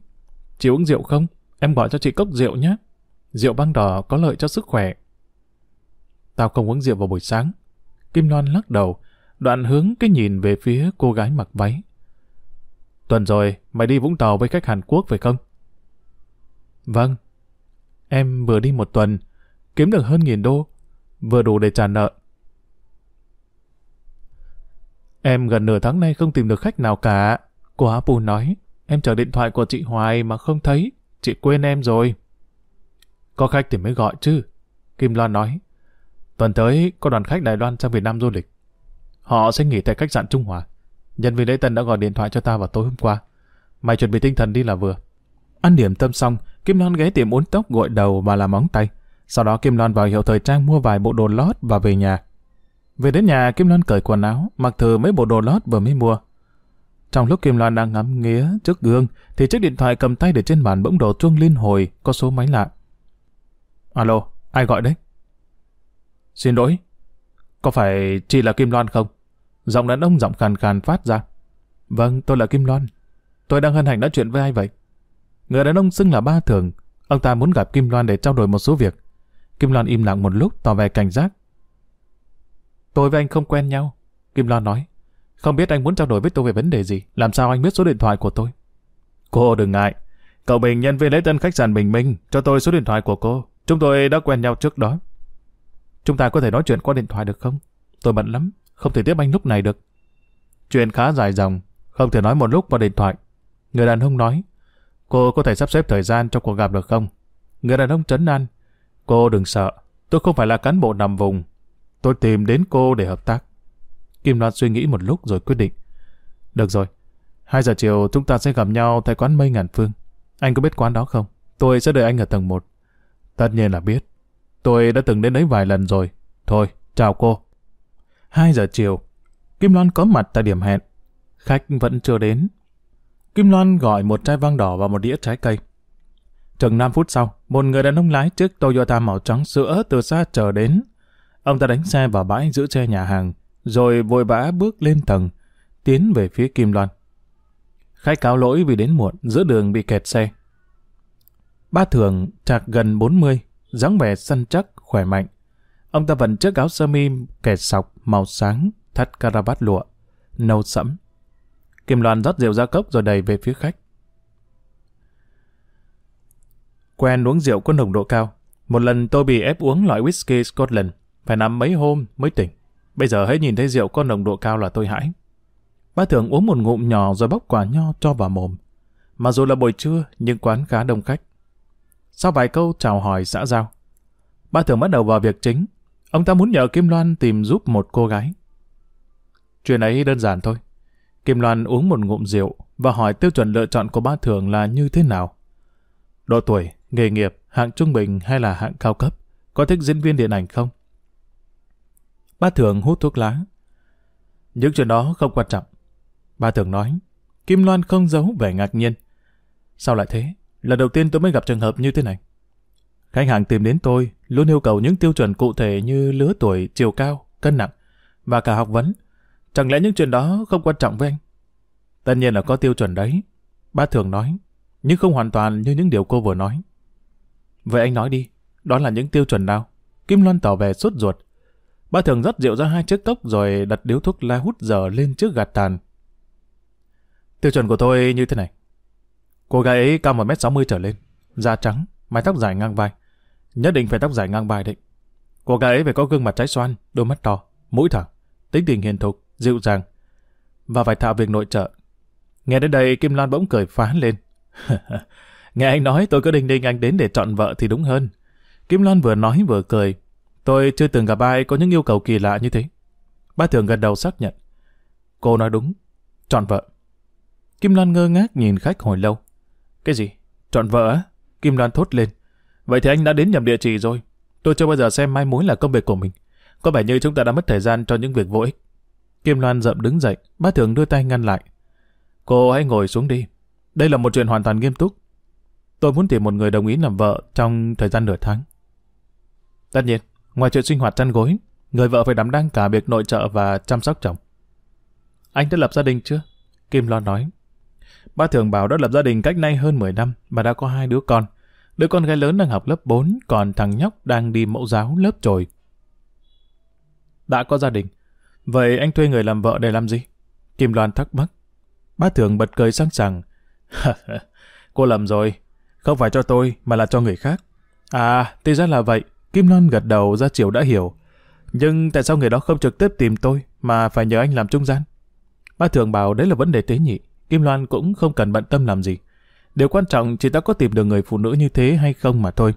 Speaker 1: Chị uống rượu không? Em gọi cho chị cốc rượu nhé. Rượu băng đỏ có lợi cho sức khỏe. Tao không uống rượu vào buổi sáng. Kim Loan lắc đầu, đoạn hướng cái nhìn về phía cô gái mặc váy. Tuần rồi, mày đi Vũng Tàu với khách Hàn Quốc phải không? Vâng. Em vừa đi một tuần, kiếm được hơn nghìn đô, vừa đủ để trả nợ. Em gần nửa tháng nay không tìm được khách nào cả. Cô Á Pù nói, em chờ điện thoại của chị Hoài mà không thấy, chị quên em rồi. Có khách thì mới gọi chứ. Kim Loan nói, tuần tới có đoàn khách Đài Loan sang Việt Nam du lịch. Họ sẽ nghỉ tại khách sạn Trung Hòa. Nhân viên lễ tân đã gọi điện thoại cho ta vào tối hôm qua. Mày chuẩn bị tinh thần đi là vừa. Ăn điểm tâm xong, Kim Loan ghé tiệm uốn tóc gội đầu và làm móng tay. Sau đó Kim Loan vào hiệu thời trang mua vài bộ đồ lót và về nhà. Về đến nhà, Kim Loan cởi quần áo, mặc thử mấy bộ đồ lót vừa mới mua. Trong lúc Kim Loan đang ngắm nghía trước gương, thì chiếc điện thoại cầm tay để trên bàn bỗng đổ chuông liên hồi, có số máy lạ. Alo, ai gọi đấy? Xin lỗi, có phải chị là Kim Loan không? Giọng đàn ông giọng khàn khàn phát ra. Vâng, tôi là Kim Loan. Tôi đang hân hạnh nói chuyện với ai vậy? Người đàn ông xưng là ba thường. Ông ta muốn gặp Kim Loan để trao đổi một số việc. Kim Loan im lặng một lúc tỏ vẻ cảnh giác. Tôi với anh không quen nhau. Kim Loan nói. Không biết anh muốn trao đổi với tôi về vấn đề gì. Làm sao anh biết số điện thoại của tôi? Cô đừng ngại. Cậu Bình nhân viên lễ tân khách sạn Bình Minh cho tôi số điện thoại của cô. Chúng tôi đã quen nhau trước đó. Chúng ta có thể nói chuyện qua điện thoại được không? Tôi bận lắm, không thể tiếp anh lúc này được. Chuyện khá dài dòng, không thể nói một lúc qua điện thoại. Người đàn ông nói, cô có thể sắp xếp thời gian cho cuộc gặp được không? Người đàn ông trấn an, cô đừng sợ, tôi không phải là cán bộ nằm vùng. Tôi tìm đến cô để hợp tác. Kim Loan suy nghĩ một lúc rồi quyết định. Được rồi, 2 giờ chiều chúng ta sẽ gặp nhau tại quán mây ngàn phương. Anh có biết quán đó không? Tôi sẽ đợi anh ở tầng 1. Tất nhiên là biết. Tôi đã từng đến đấy vài lần rồi. Thôi, chào cô. 2 giờ chiều, Kim Loan có mặt tại điểm hẹn. Khách vẫn chưa đến. Kim Loan gọi một chai vang đỏ và một đĩa trái cây. Chừng 5 phút sau, một người đàn ông lái chiếc Toyota màu trắng sữa từ xa chờ đến. Ông ta đánh xe vào bãi giữ xe nhà hàng, rồi vội vã bước lên tầng, tiến về phía Kim Loan. Khách cáo lỗi vì đến muộn, giữa đường bị kẹt xe. Ba thường chạc gần 40, dáng vẻ săn chắc, khỏe mạnh. Ông ta vẫn chiếc áo sơ mi kẻ sọc màu sáng, thắt caravat lụa, nâu sẫm. Kim Loan rót rượu ra cốc rồi đầy về phía khách. Quen uống rượu có nồng độ cao. Một lần tôi bị ép uống loại whisky Scotland, phải nằm mấy hôm mới tỉnh. Bây giờ hãy nhìn thấy rượu có nồng độ cao là tôi hãi. Bác thường uống một ngụm nhỏ rồi bóc quả nho cho vào mồm. Mặc dù là buổi trưa, nhưng quán khá đông khách. Sau vài câu chào hỏi xã giao, ba thường bắt đầu vào việc chính. Ông ta muốn nhờ Kim Loan tìm giúp một cô gái. Chuyện ấy đơn giản thôi. Kim Loan uống một ngụm rượu và hỏi tiêu chuẩn lựa chọn của ba thường là như thế nào. Độ tuổi, nghề nghiệp, hạng trung bình hay là hạng cao cấp? Có thích diễn viên điện ảnh không? Ba thường hút thuốc lá. Những chuyện đó không quan trọng. Ba thường nói. Kim Loan không giấu vẻ ngạc nhiên. Sao lại thế? Lần đầu tiên tôi mới gặp trường hợp như thế này. Khách hàng tìm đến tôi luôn yêu cầu những tiêu chuẩn cụ thể như lứa tuổi, chiều cao, cân nặng và cả học vấn. Chẳng lẽ những chuyện đó không quan trọng với anh? Tất nhiên là có tiêu chuẩn đấy. Ba thường nói, nhưng không hoàn toàn như những điều cô vừa nói. Vậy anh nói đi, đó là những tiêu chuẩn nào? Kim Loan tỏ vẻ sốt ruột. Ba thường rót rượu ra hai chiếc cốc rồi đặt điếu thuốc la hút dở lên trước gạt tàn. Tiêu chuẩn của tôi như thế này. Cô gái ấy cao 1m60 trở lên, da trắng, mái tóc dài ngang vai. Nhất định phải tóc dài ngang vai đấy. Cô gái ấy phải có gương mặt trái xoan, đôi mắt to, mũi thẳng, tính tình hiền thục, dịu dàng. Và phải thạo việc nội trợ. Nghe đến đây Kim Lan bỗng cười phá lên. Nghe anh nói tôi cứ đinh đinh anh đến để chọn vợ thì đúng hơn. Kim Lan vừa nói vừa cười. Tôi chưa từng gặp ai có những yêu cầu kỳ lạ như thế. Ba thường gật đầu xác nhận. Cô nói đúng. Chọn vợ. Kim Lan ngơ ngác nhìn khách hồi lâu. Cái gì? Chọn vợ á? Kim Loan thốt lên. Vậy thì anh đã đến nhầm địa chỉ rồi. Tôi chưa bao giờ xem mai mối là công việc của mình. Có vẻ như chúng ta đã mất thời gian cho những việc vô ích. Kim Loan dậm đứng dậy, bá thường đưa tay ngăn lại. Cô hãy ngồi xuống đi. Đây là một chuyện hoàn toàn nghiêm túc. Tôi muốn tìm một người đồng ý làm vợ trong thời gian nửa tháng. Tất nhiên, ngoài chuyện sinh hoạt chăn gối, người vợ phải đảm đang cả việc nội trợ và chăm sóc chồng. Anh đã lập gia đình chưa? Kim Loan nói. Ba thường bảo đã lập gia đình cách nay hơn 10 năm và đã có hai đứa con. Đứa con gái lớn đang học lớp 4, còn thằng nhóc đang đi mẫu giáo lớp trồi. Đã có gia đình. Vậy anh thuê người làm vợ để làm gì? Kim Loan thắc mắc. Bá thường bật cười sẵn sàng. Cô lầm rồi. Không phải cho tôi, mà là cho người khác. À, thì ra là vậy. Kim Loan gật đầu ra chiều đã hiểu. Nhưng tại sao người đó không trực tiếp tìm tôi, mà phải nhờ anh làm trung gian? Bá thường bảo đấy là vấn đề tế nhị. Kim Loan cũng không cần bận tâm làm gì. Điều quan trọng chỉ ta có tìm được người phụ nữ như thế hay không mà thôi.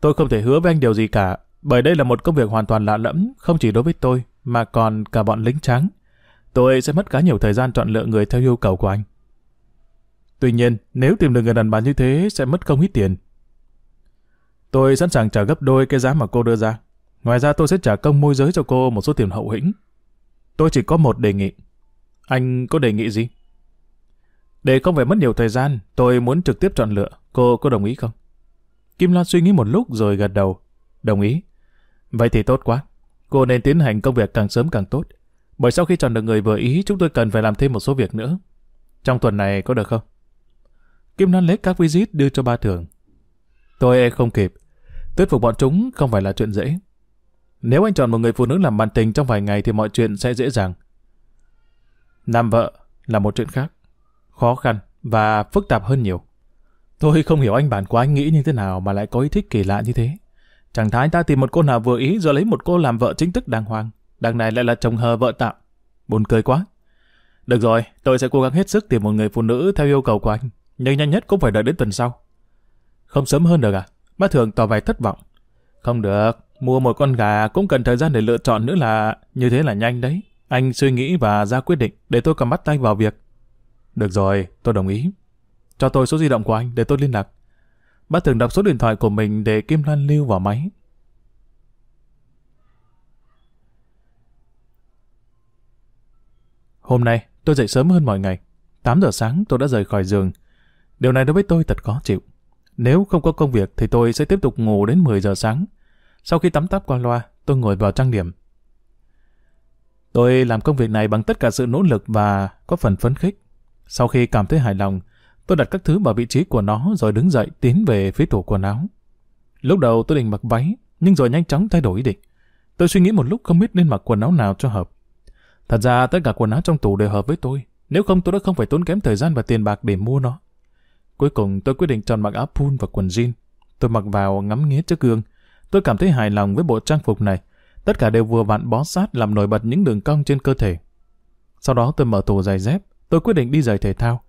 Speaker 1: Tôi không thể hứa với anh điều gì cả, bởi đây là một công việc hoàn toàn lạ lẫm, không chỉ đối với tôi, mà còn cả bọn lính trắng. Tôi sẽ mất khá nhiều thời gian chọn lựa người theo yêu cầu của anh. Tuy nhiên, nếu tìm được người đàn bà như thế sẽ mất không ít tiền. Tôi sẵn sàng trả gấp đôi cái giá mà cô đưa ra. Ngoài ra tôi sẽ trả công môi giới cho cô một số tiền hậu hĩnh. Tôi chỉ có một đề nghị. Anh có đề nghị gì? Để không phải mất nhiều thời gian, tôi muốn trực tiếp chọn lựa. Cô có đồng ý không? Kim Loan suy nghĩ một lúc rồi gật đầu. Đồng ý. Vậy thì tốt quá. Cô nên tiến hành công việc càng sớm càng tốt. Bởi sau khi chọn được người vừa ý, chúng tôi cần phải làm thêm một số việc nữa. Trong tuần này có được không? Kim Loan lấy các visit đưa cho ba thường. Tôi không kịp. Thuyết phục bọn chúng không phải là chuyện dễ. Nếu anh chọn một người phụ nữ làm bạn tình trong vài ngày thì mọi chuyện sẽ dễ dàng. Làm vợ là một chuyện khác khó khăn và phức tạp hơn nhiều. Tôi không hiểu anh bạn của anh nghĩ như thế nào mà lại có ý thích kỳ lạ như thế. Chẳng thái ta tìm một cô nào vừa ý rồi lấy một cô làm vợ chính thức đàng hoàng. Đằng này lại là chồng hờ vợ tạm, Buồn cười quá. Được rồi, tôi sẽ cố gắng hết sức tìm một người phụ nữ theo yêu cầu của anh. Nhưng nhanh nhất cũng phải đợi đến tuần sau. Không sớm hơn được à? Bác thường tỏ vẻ thất vọng. Không được, mua một con gà cũng cần thời gian để lựa chọn nữa là... Như thế là nhanh đấy. Anh suy nghĩ và ra quyết định để tôi cầm bắt tay vào việc. Được rồi, tôi đồng ý. Cho tôi số di động của anh để tôi liên lạc. Bác thường đọc số điện thoại của mình để Kim Lan lưu vào máy. Hôm nay, tôi dậy sớm hơn mọi ngày. 8 giờ sáng tôi đã rời khỏi giường. Điều này đối với tôi thật khó chịu. Nếu không có công việc thì tôi sẽ tiếp tục ngủ đến 10 giờ sáng. Sau khi tắm táp qua loa, tôi ngồi vào trang điểm. Tôi làm công việc này bằng tất cả sự nỗ lực và có phần phấn khích. Sau khi cảm thấy hài lòng, tôi đặt các thứ vào vị trí của nó rồi đứng dậy tiến về phía tủ quần áo. Lúc đầu tôi định mặc váy, nhưng rồi nhanh chóng thay đổi ý định. Tôi suy nghĩ một lúc không biết nên mặc quần áo nào cho hợp. Thật ra tất cả quần áo trong tủ đều hợp với tôi, nếu không tôi đã không phải tốn kém thời gian và tiền bạc để mua nó. Cuối cùng tôi quyết định chọn mặc áo pun và quần jean. Tôi mặc vào ngắm nghía trước gương. Tôi cảm thấy hài lòng với bộ trang phục này. Tất cả đều vừa vặn bó sát làm nổi bật những đường cong trên cơ thể. Sau đó tôi mở tủ giày dép, tôi quyết định đi giày thể thao.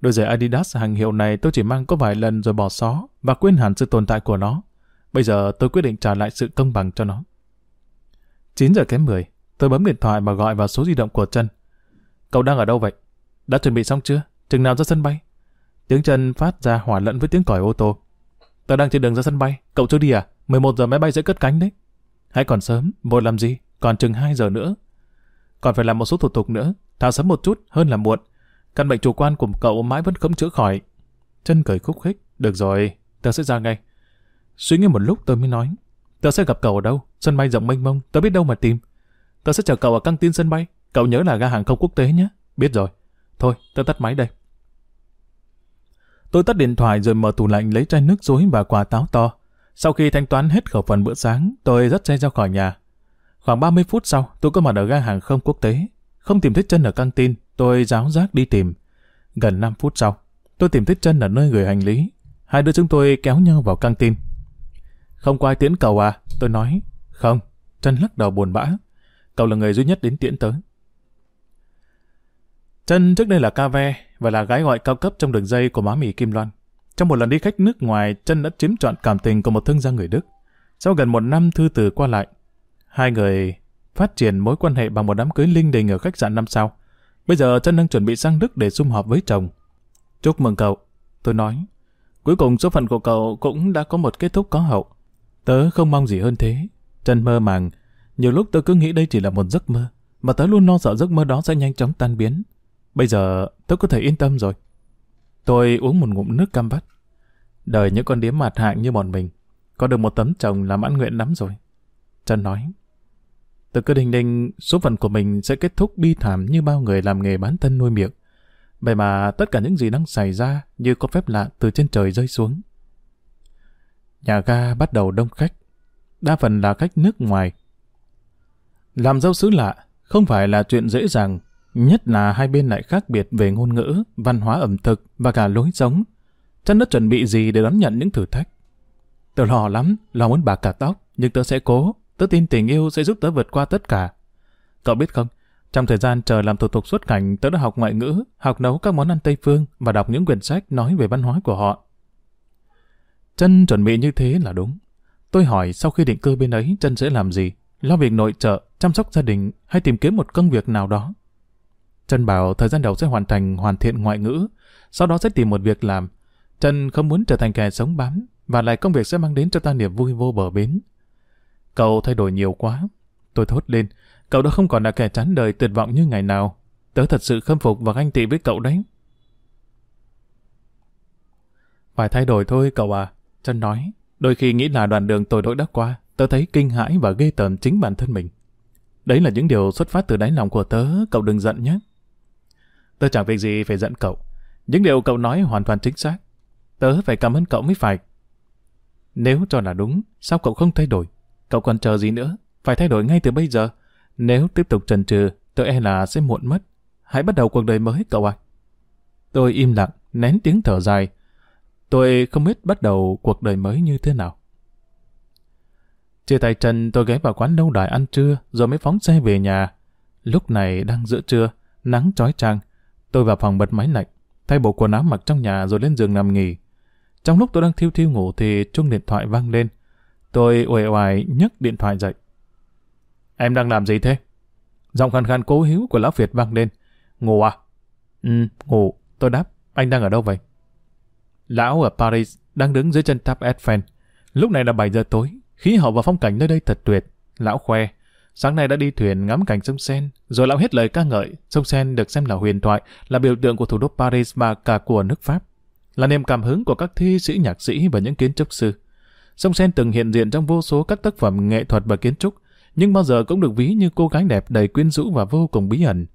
Speaker 1: Đôi giày Adidas hàng hiệu này tôi chỉ mang có vài lần rồi bỏ xó và quên hẳn sự tồn tại của nó. Bây giờ tôi quyết định trả lại sự công bằng cho nó. 9 giờ kém 10, tôi bấm điện thoại và gọi vào số di động của Trân. Cậu đang ở đâu vậy? Đã chuẩn bị xong chưa? Chừng nào ra sân bay? Tiếng chân phát ra hỏa lẫn với tiếng còi ô tô. Tôi đang trên đường ra sân bay, cậu chưa đi à? 11 giờ máy bay sẽ cất cánh đấy. Hãy còn sớm, vội làm gì? Còn chừng 2 giờ nữa. Còn phải làm một số thủ tục nữa, thà sớm một chút hơn là muộn. Căn bệnh chủ quan của cậu mãi vẫn không chữa khỏi. Chân cười khúc khích. Được rồi, tớ sẽ ra ngay. Suy nghĩ một lúc tôi mới nói. Tớ sẽ gặp cậu ở đâu? Sân bay rộng mênh mông, tớ biết đâu mà tìm. Tớ sẽ chờ cậu ở căng tin sân bay. Cậu nhớ là ga hàng không quốc tế nhé. Biết rồi. Thôi, tớ tắt máy đây. Tôi tắt điện thoại rồi mở tủ lạnh lấy chai nước suối và quả táo to. Sau khi thanh toán hết khẩu phần bữa sáng, tôi rất xe ra khỏi nhà. Khoảng 30 phút sau, tôi có mặt ở ga hàng không quốc tế. Không tìm thấy chân ở căng tin, tôi giáo giác đi tìm. Gần 5 phút sau, tôi tìm thấy chân ở nơi gửi hành lý. Hai đứa chúng tôi kéo nhau vào căng tin. Không có ai tiễn cầu à? Tôi nói. Không. Chân lắc đầu buồn bã. Cậu là người duy nhất đến tiễn tới. Chân trước đây là ca ve và là gái gọi cao cấp trong đường dây của má mì Kim Loan. Trong một lần đi khách nước ngoài, chân đã chiếm trọn cảm tình của một thương gia người Đức. Sau gần một năm thư từ qua lại, hai người phát triển mối quan hệ bằng một đám cưới linh đình ở khách sạn năm sau. Bây giờ chân đang chuẩn bị sang Đức để sum họp với chồng. Chúc mừng cậu, tôi nói. Cuối cùng số phận của cậu cũng đã có một kết thúc có hậu. Tớ không mong gì hơn thế. Chân mơ màng. Nhiều lúc tớ cứ nghĩ đây chỉ là một giấc mơ. Mà tớ luôn lo sợ giấc mơ đó sẽ nhanh chóng tan biến. Bây giờ tớ có thể yên tâm rồi. Tôi uống một ngụm nước cam vắt. Đời những con điếm mặt hạng như bọn mình. Có được một tấm chồng là mãn nguyện lắm rồi. Trần nói. Từ cơ đình đình, số phận của mình sẽ kết thúc bi thảm như bao người làm nghề bán thân nuôi miệng. Vậy mà tất cả những gì đang xảy ra như có phép lạ từ trên trời rơi xuống. Nhà ga bắt đầu đông khách. Đa phần là khách nước ngoài. Làm dâu xứ lạ không phải là chuyện dễ dàng Nhất là hai bên lại khác biệt về ngôn ngữ, văn hóa ẩm thực và cả lối sống. Chân đã chuẩn bị gì để đón nhận những thử thách? Tớ lo lắm, lo muốn bạc cả tóc, nhưng tớ sẽ cố. Tớ tin tình yêu sẽ giúp tớ vượt qua tất cả. Cậu biết không, trong thời gian chờ làm thủ tục xuất cảnh, tớ đã học ngoại ngữ, học nấu các món ăn Tây Phương và đọc những quyển sách nói về văn hóa của họ. Chân chuẩn bị như thế là đúng. Tôi hỏi sau khi định cư bên ấy, chân sẽ làm gì? Lo việc nội trợ, chăm sóc gia đình hay tìm kiếm một công việc nào đó? Trân bảo thời gian đầu sẽ hoàn thành hoàn thiện ngoại ngữ, sau đó sẽ tìm một việc làm. Trân không muốn trở thành kẻ sống bám, và lại công việc sẽ mang đến cho ta niềm vui vô bờ bến. Cậu thay đổi nhiều quá. Tôi thốt lên, cậu đã không còn là kẻ chán đời tuyệt vọng như ngày nào. Tớ thật sự khâm phục và ganh tị với cậu đấy. Phải thay đổi thôi cậu à, chân nói. Đôi khi nghĩ là đoạn đường tội lỗi đã qua, tớ thấy kinh hãi và ghê tởm chính bản thân mình. Đấy là những điều xuất phát từ đáy lòng của tớ, cậu đừng giận nhé. Tớ chẳng việc gì phải giận cậu. Những điều cậu nói hoàn toàn chính xác. Tớ phải cảm ơn cậu mới phải. Nếu cho là đúng, sao cậu không thay đổi? Cậu còn chờ gì nữa? Phải thay đổi ngay từ bây giờ. Nếu tiếp tục trần trừ, tôi e là sẽ muộn mất. Hãy bắt đầu cuộc đời mới, cậu ạ. Tôi im lặng, nén tiếng thở dài. Tôi không biết bắt đầu cuộc đời mới như thế nào. Chia tay Trần tôi ghé vào quán lâu đài ăn trưa rồi mới phóng xe về nhà. Lúc này đang giữa trưa, nắng chói chang. Tôi vào phòng bật máy lạnh, thay bộ quần áo mặc trong nhà rồi lên giường nằm nghỉ. Trong lúc tôi đang thiêu thiêu ngủ thì chuông điện thoại vang lên. Tôi uể oải nhấc điện thoại dậy. Em đang làm gì thế? Giọng khàn khàn cố hiếu của lão Việt vang lên. Ngủ à? Ừ, ngủ. Tôi đáp. Anh đang ở đâu vậy? Lão ở Paris, đang đứng dưới chân tháp Eiffel. Lúc này là 7 giờ tối. Khí hậu và phong cảnh nơi đây thật tuyệt. Lão khoe. Sáng nay đã đi thuyền ngắm cảnh sông Sen, rồi lão hết lời ca ngợi. Sông Sen được xem là huyền thoại, là biểu tượng của thủ đô Paris và cả của nước Pháp. Là niềm cảm hứng của các thi sĩ nhạc sĩ và những kiến trúc sư. Sông Sen từng hiện diện trong vô số các tác phẩm nghệ thuật và kiến trúc, nhưng bao giờ cũng được ví như cô gái đẹp đầy quyến rũ và vô cùng bí ẩn.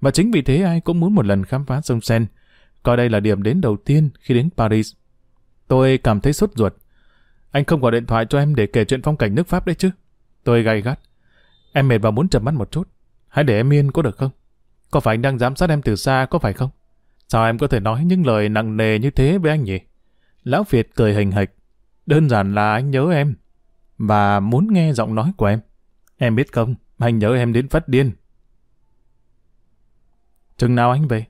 Speaker 1: Và chính vì thế ai cũng muốn một lần khám phá sông Sen, coi đây là điểm đến đầu tiên khi đến Paris. Tôi cảm thấy sốt ruột. Anh không gọi điện thoại cho em để kể chuyện phong cảnh nước Pháp đấy chứ? Tôi gay gắt. Em mệt và muốn chầm mắt một chút. Hãy để em yên có được không? Có phải anh đang giám sát em từ xa có phải không? Sao em có thể nói những lời nặng nề như thế với anh nhỉ? Lão Việt cười hình hạch. Đơn giản là anh nhớ em. Và muốn nghe giọng nói của em. Em biết không, anh nhớ em đến phát điên. Chừng nào anh về?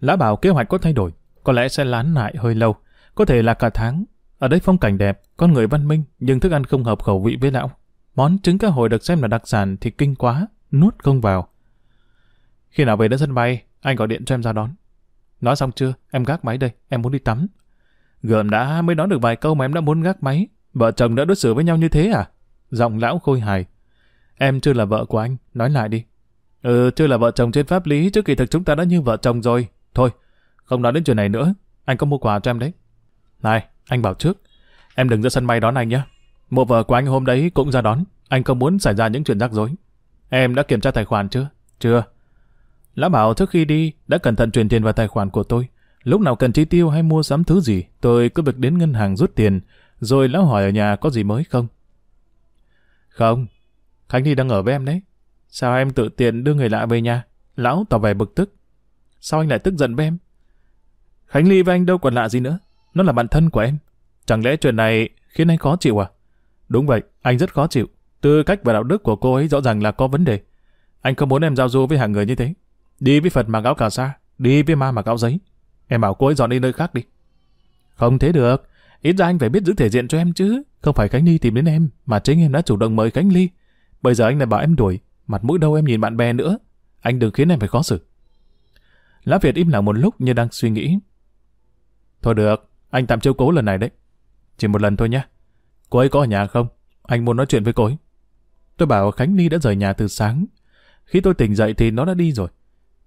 Speaker 1: Lã bảo kế hoạch có thay đổi. Có lẽ sẽ lán lại hơi lâu. Có thể là cả tháng. Ở đây phong cảnh đẹp, con người văn minh, nhưng thức ăn không hợp khẩu vị với lão. Món trứng cá hồi được xem là đặc sản thì kinh quá, nuốt không vào. Khi nào về đến sân bay, anh gọi điện cho em ra đón. Nói xong chưa, em gác máy đây, em muốn đi tắm. Gợm đã mới nói được vài câu mà em đã muốn gác máy. Vợ chồng đã đối xử với nhau như thế à? Giọng lão khôi hài. Em chưa là vợ của anh, nói lại đi. Ừ, chưa là vợ chồng trên pháp lý, trước kỳ thực chúng ta đã như vợ chồng rồi. Thôi, không nói đến chuyện này nữa, anh có mua quà cho em đấy. Này, anh bảo trước, em đừng ra sân bay đón anh nhé. Mộ vợ của anh hôm đấy cũng ra đón. Anh không muốn xảy ra những chuyện rắc rối. Em đã kiểm tra tài khoản chưa? Chưa. Lão bảo trước khi đi đã cẩn thận truyền tiền vào tài khoản của tôi. Lúc nào cần chi tiêu hay mua sắm thứ gì, tôi cứ việc đến ngân hàng rút tiền, rồi lão hỏi ở nhà có gì mới không. Không, Khánh Ly đang ở với em đấy. Sao em tự tiện đưa người lạ về nhà? Lão tỏ vẻ bực tức. Sao anh lại tức giận với em? Khánh Ly với anh đâu còn lạ gì nữa. Nó là bạn thân của em. Chẳng lẽ chuyện này khiến anh khó chịu à? Đúng vậy, anh rất khó chịu. Tư cách và đạo đức của cô ấy rõ ràng là có vấn đề. Anh không muốn em giao du với hàng người như thế. Đi với Phật mặc áo cà sa, đi với ma mặc áo giấy. Em bảo cô ấy dọn đi nơi khác đi. Không thế được. Ít ra anh phải biết giữ thể diện cho em chứ. Không phải Khánh Ly tìm đến em, mà chính em đã chủ động mời Khánh Ly. Bây giờ anh lại bảo em đuổi. Mặt mũi đâu em nhìn bạn bè nữa. Anh đừng khiến em phải khó xử. Lã Việt im lặng một lúc như đang suy nghĩ. Thôi được, anh tạm chiêu cố lần này đấy. Chỉ một lần thôi nhé. Cô ấy có ở nhà không? Anh muốn nói chuyện với cô ấy. Tôi bảo Khánh Ly đã rời nhà từ sáng. Khi tôi tỉnh dậy thì nó đã đi rồi.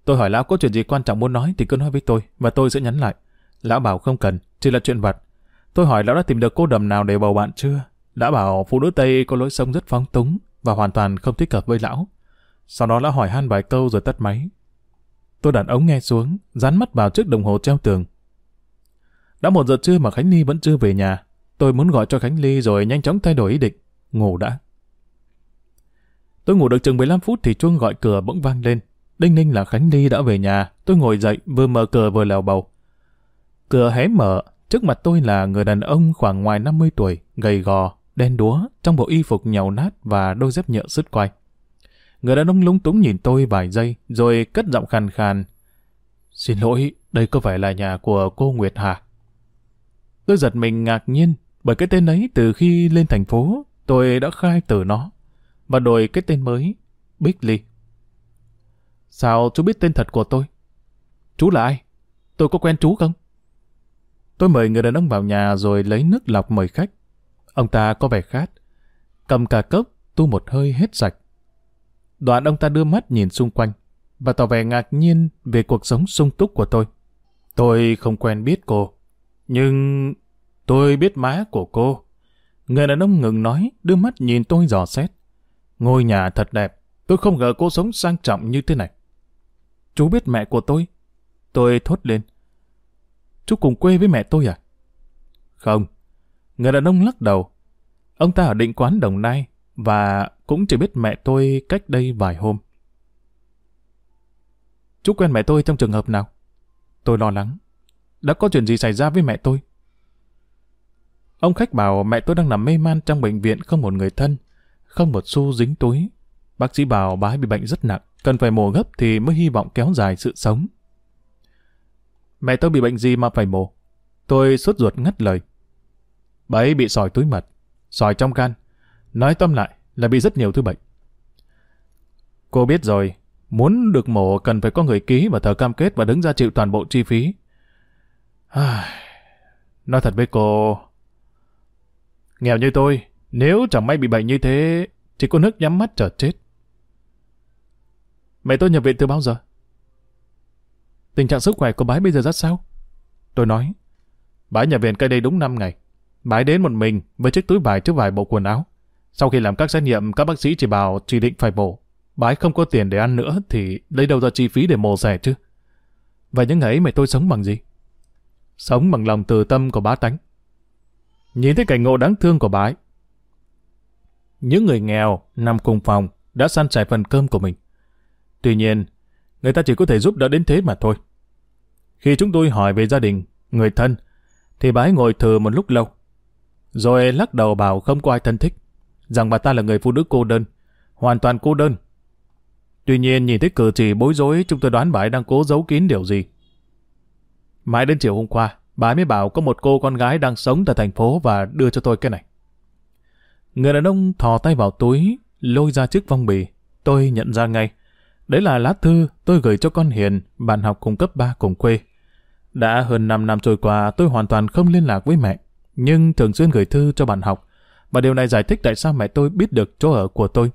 Speaker 1: Tôi hỏi lão có chuyện gì quan trọng muốn nói thì cứ nói với tôi và tôi sẽ nhắn lại. Lão bảo không cần, chỉ là chuyện vặt. Tôi hỏi lão đã tìm được cô đầm nào để bầu bạn chưa? Đã bảo phụ nữ Tây có lối sống rất phóng túng và hoàn toàn không thích hợp với lão. Sau đó lão hỏi han vài câu rồi tắt máy. Tôi đặt ống nghe xuống, dán mắt vào chiếc đồng hồ treo tường. Đã một giờ trưa mà Khánh Ly vẫn chưa về nhà. Tôi muốn gọi cho Khánh Ly rồi nhanh chóng thay đổi ý định. Ngủ đã. Tôi ngủ được chừng 15 phút thì chuông gọi cửa bỗng vang lên. Đinh ninh là Khánh Ly đã về nhà. Tôi ngồi dậy vừa mở cửa vừa lèo bầu. Cửa hé mở, trước mặt tôi là người đàn ông khoảng ngoài 50 tuổi, gầy gò, đen đúa, trong bộ y phục nhàu nát và đôi dép nhựa sứt quai. Người đàn ông lúng túng nhìn tôi vài giây, rồi cất giọng khàn khàn. Xin lỗi, đây có phải là nhà của cô Nguyệt Hà? Tôi giật mình ngạc nhiên, bởi cái tên ấy từ khi lên thành phố, tôi đã khai từ nó, và đổi cái tên mới, Bích Ly. Sao chú biết tên thật của tôi? Chú là ai? Tôi có quen chú không? Tôi mời người đàn ông vào nhà rồi lấy nước lọc mời khách. Ông ta có vẻ khát. Cầm cả cốc, tu một hơi hết sạch. Đoạn ông ta đưa mắt nhìn xung quanh và tỏ vẻ ngạc nhiên về cuộc sống sung túc của tôi. Tôi không quen biết cô, nhưng tôi biết má của cô. Người đàn ông ngừng nói, đưa mắt nhìn tôi dò xét. Ngôi nhà thật đẹp, tôi không ngờ cô sống sang trọng như thế này. Chú biết mẹ của tôi? Tôi thốt lên. Chú cùng quê với mẹ tôi à? Không. Người đàn ông lắc đầu. Ông ta ở định quán Đồng Nai và cũng chỉ biết mẹ tôi cách đây vài hôm. Chú quen mẹ tôi trong trường hợp nào? Tôi lo lắng. Đã có chuyện gì xảy ra với mẹ tôi? Ông khách bảo mẹ tôi đang nằm mê man trong bệnh viện không một người thân, không một xu dính túi. Bác sĩ bảo bà ấy bị bệnh rất nặng, cần phải mổ gấp thì mới hy vọng kéo dài sự sống. Mẹ tôi bị bệnh gì mà phải mổ? Tôi sốt ruột ngắt lời. Bà ấy bị sỏi túi mật, sỏi trong gan. Nói tóm lại là bị rất nhiều thứ bệnh. Cô biết rồi, muốn được mổ cần phải có người ký và thờ cam kết và đứng ra chịu toàn bộ chi phí. Nói thật với cô, nghèo như tôi, nếu chẳng may bị bệnh như thế, chỉ có nước nhắm mắt chờ chết. Mẹ tôi nhập viện từ bao giờ? Tình trạng sức khỏe của bái bây giờ rất sao? Tôi nói, bái nhập viện cách đây đúng 5 ngày. Bái đến một mình với chiếc túi vải trước vài bộ quần áo. Sau khi làm các xét nghiệm, các bác sĩ chỉ bảo chỉ định phải bổ. Bái không có tiền để ăn nữa thì lấy đâu ra chi phí để mổ rẻ chứ? Và những ngày ấy mẹ tôi sống bằng gì? Sống bằng lòng từ tâm của bá tánh. Nhìn thấy cảnh ngộ đáng thương của bái. Những người nghèo nằm cùng phòng đã săn sẻ phần cơm của mình. Tuy nhiên, người ta chỉ có thể giúp đỡ đến thế mà thôi. Khi chúng tôi hỏi về gia đình, người thân, thì bái ngồi thừ một lúc lâu. Rồi lắc đầu bảo không có ai thân thích, rằng bà ta là người phụ nữ cô đơn, hoàn toàn cô đơn. Tuy nhiên nhìn thấy cử chỉ bối rối, chúng tôi đoán bà ấy đang cố giấu kín điều gì. Mãi đến chiều hôm qua, bà ấy mới bảo có một cô con gái đang sống tại thành phố và đưa cho tôi cái này. Người đàn ông thò tay vào túi, lôi ra chiếc vong bì. Tôi nhận ra ngay. Đấy là lá thư tôi gửi cho con Hiền, bạn học cùng cấp 3 cùng quê. Đã hơn 5 năm trôi qua, tôi hoàn toàn không liên lạc với mẹ, nhưng thường xuyên gửi thư cho bạn học, và điều này giải thích tại sao mẹ tôi biết được chỗ ở của tôi.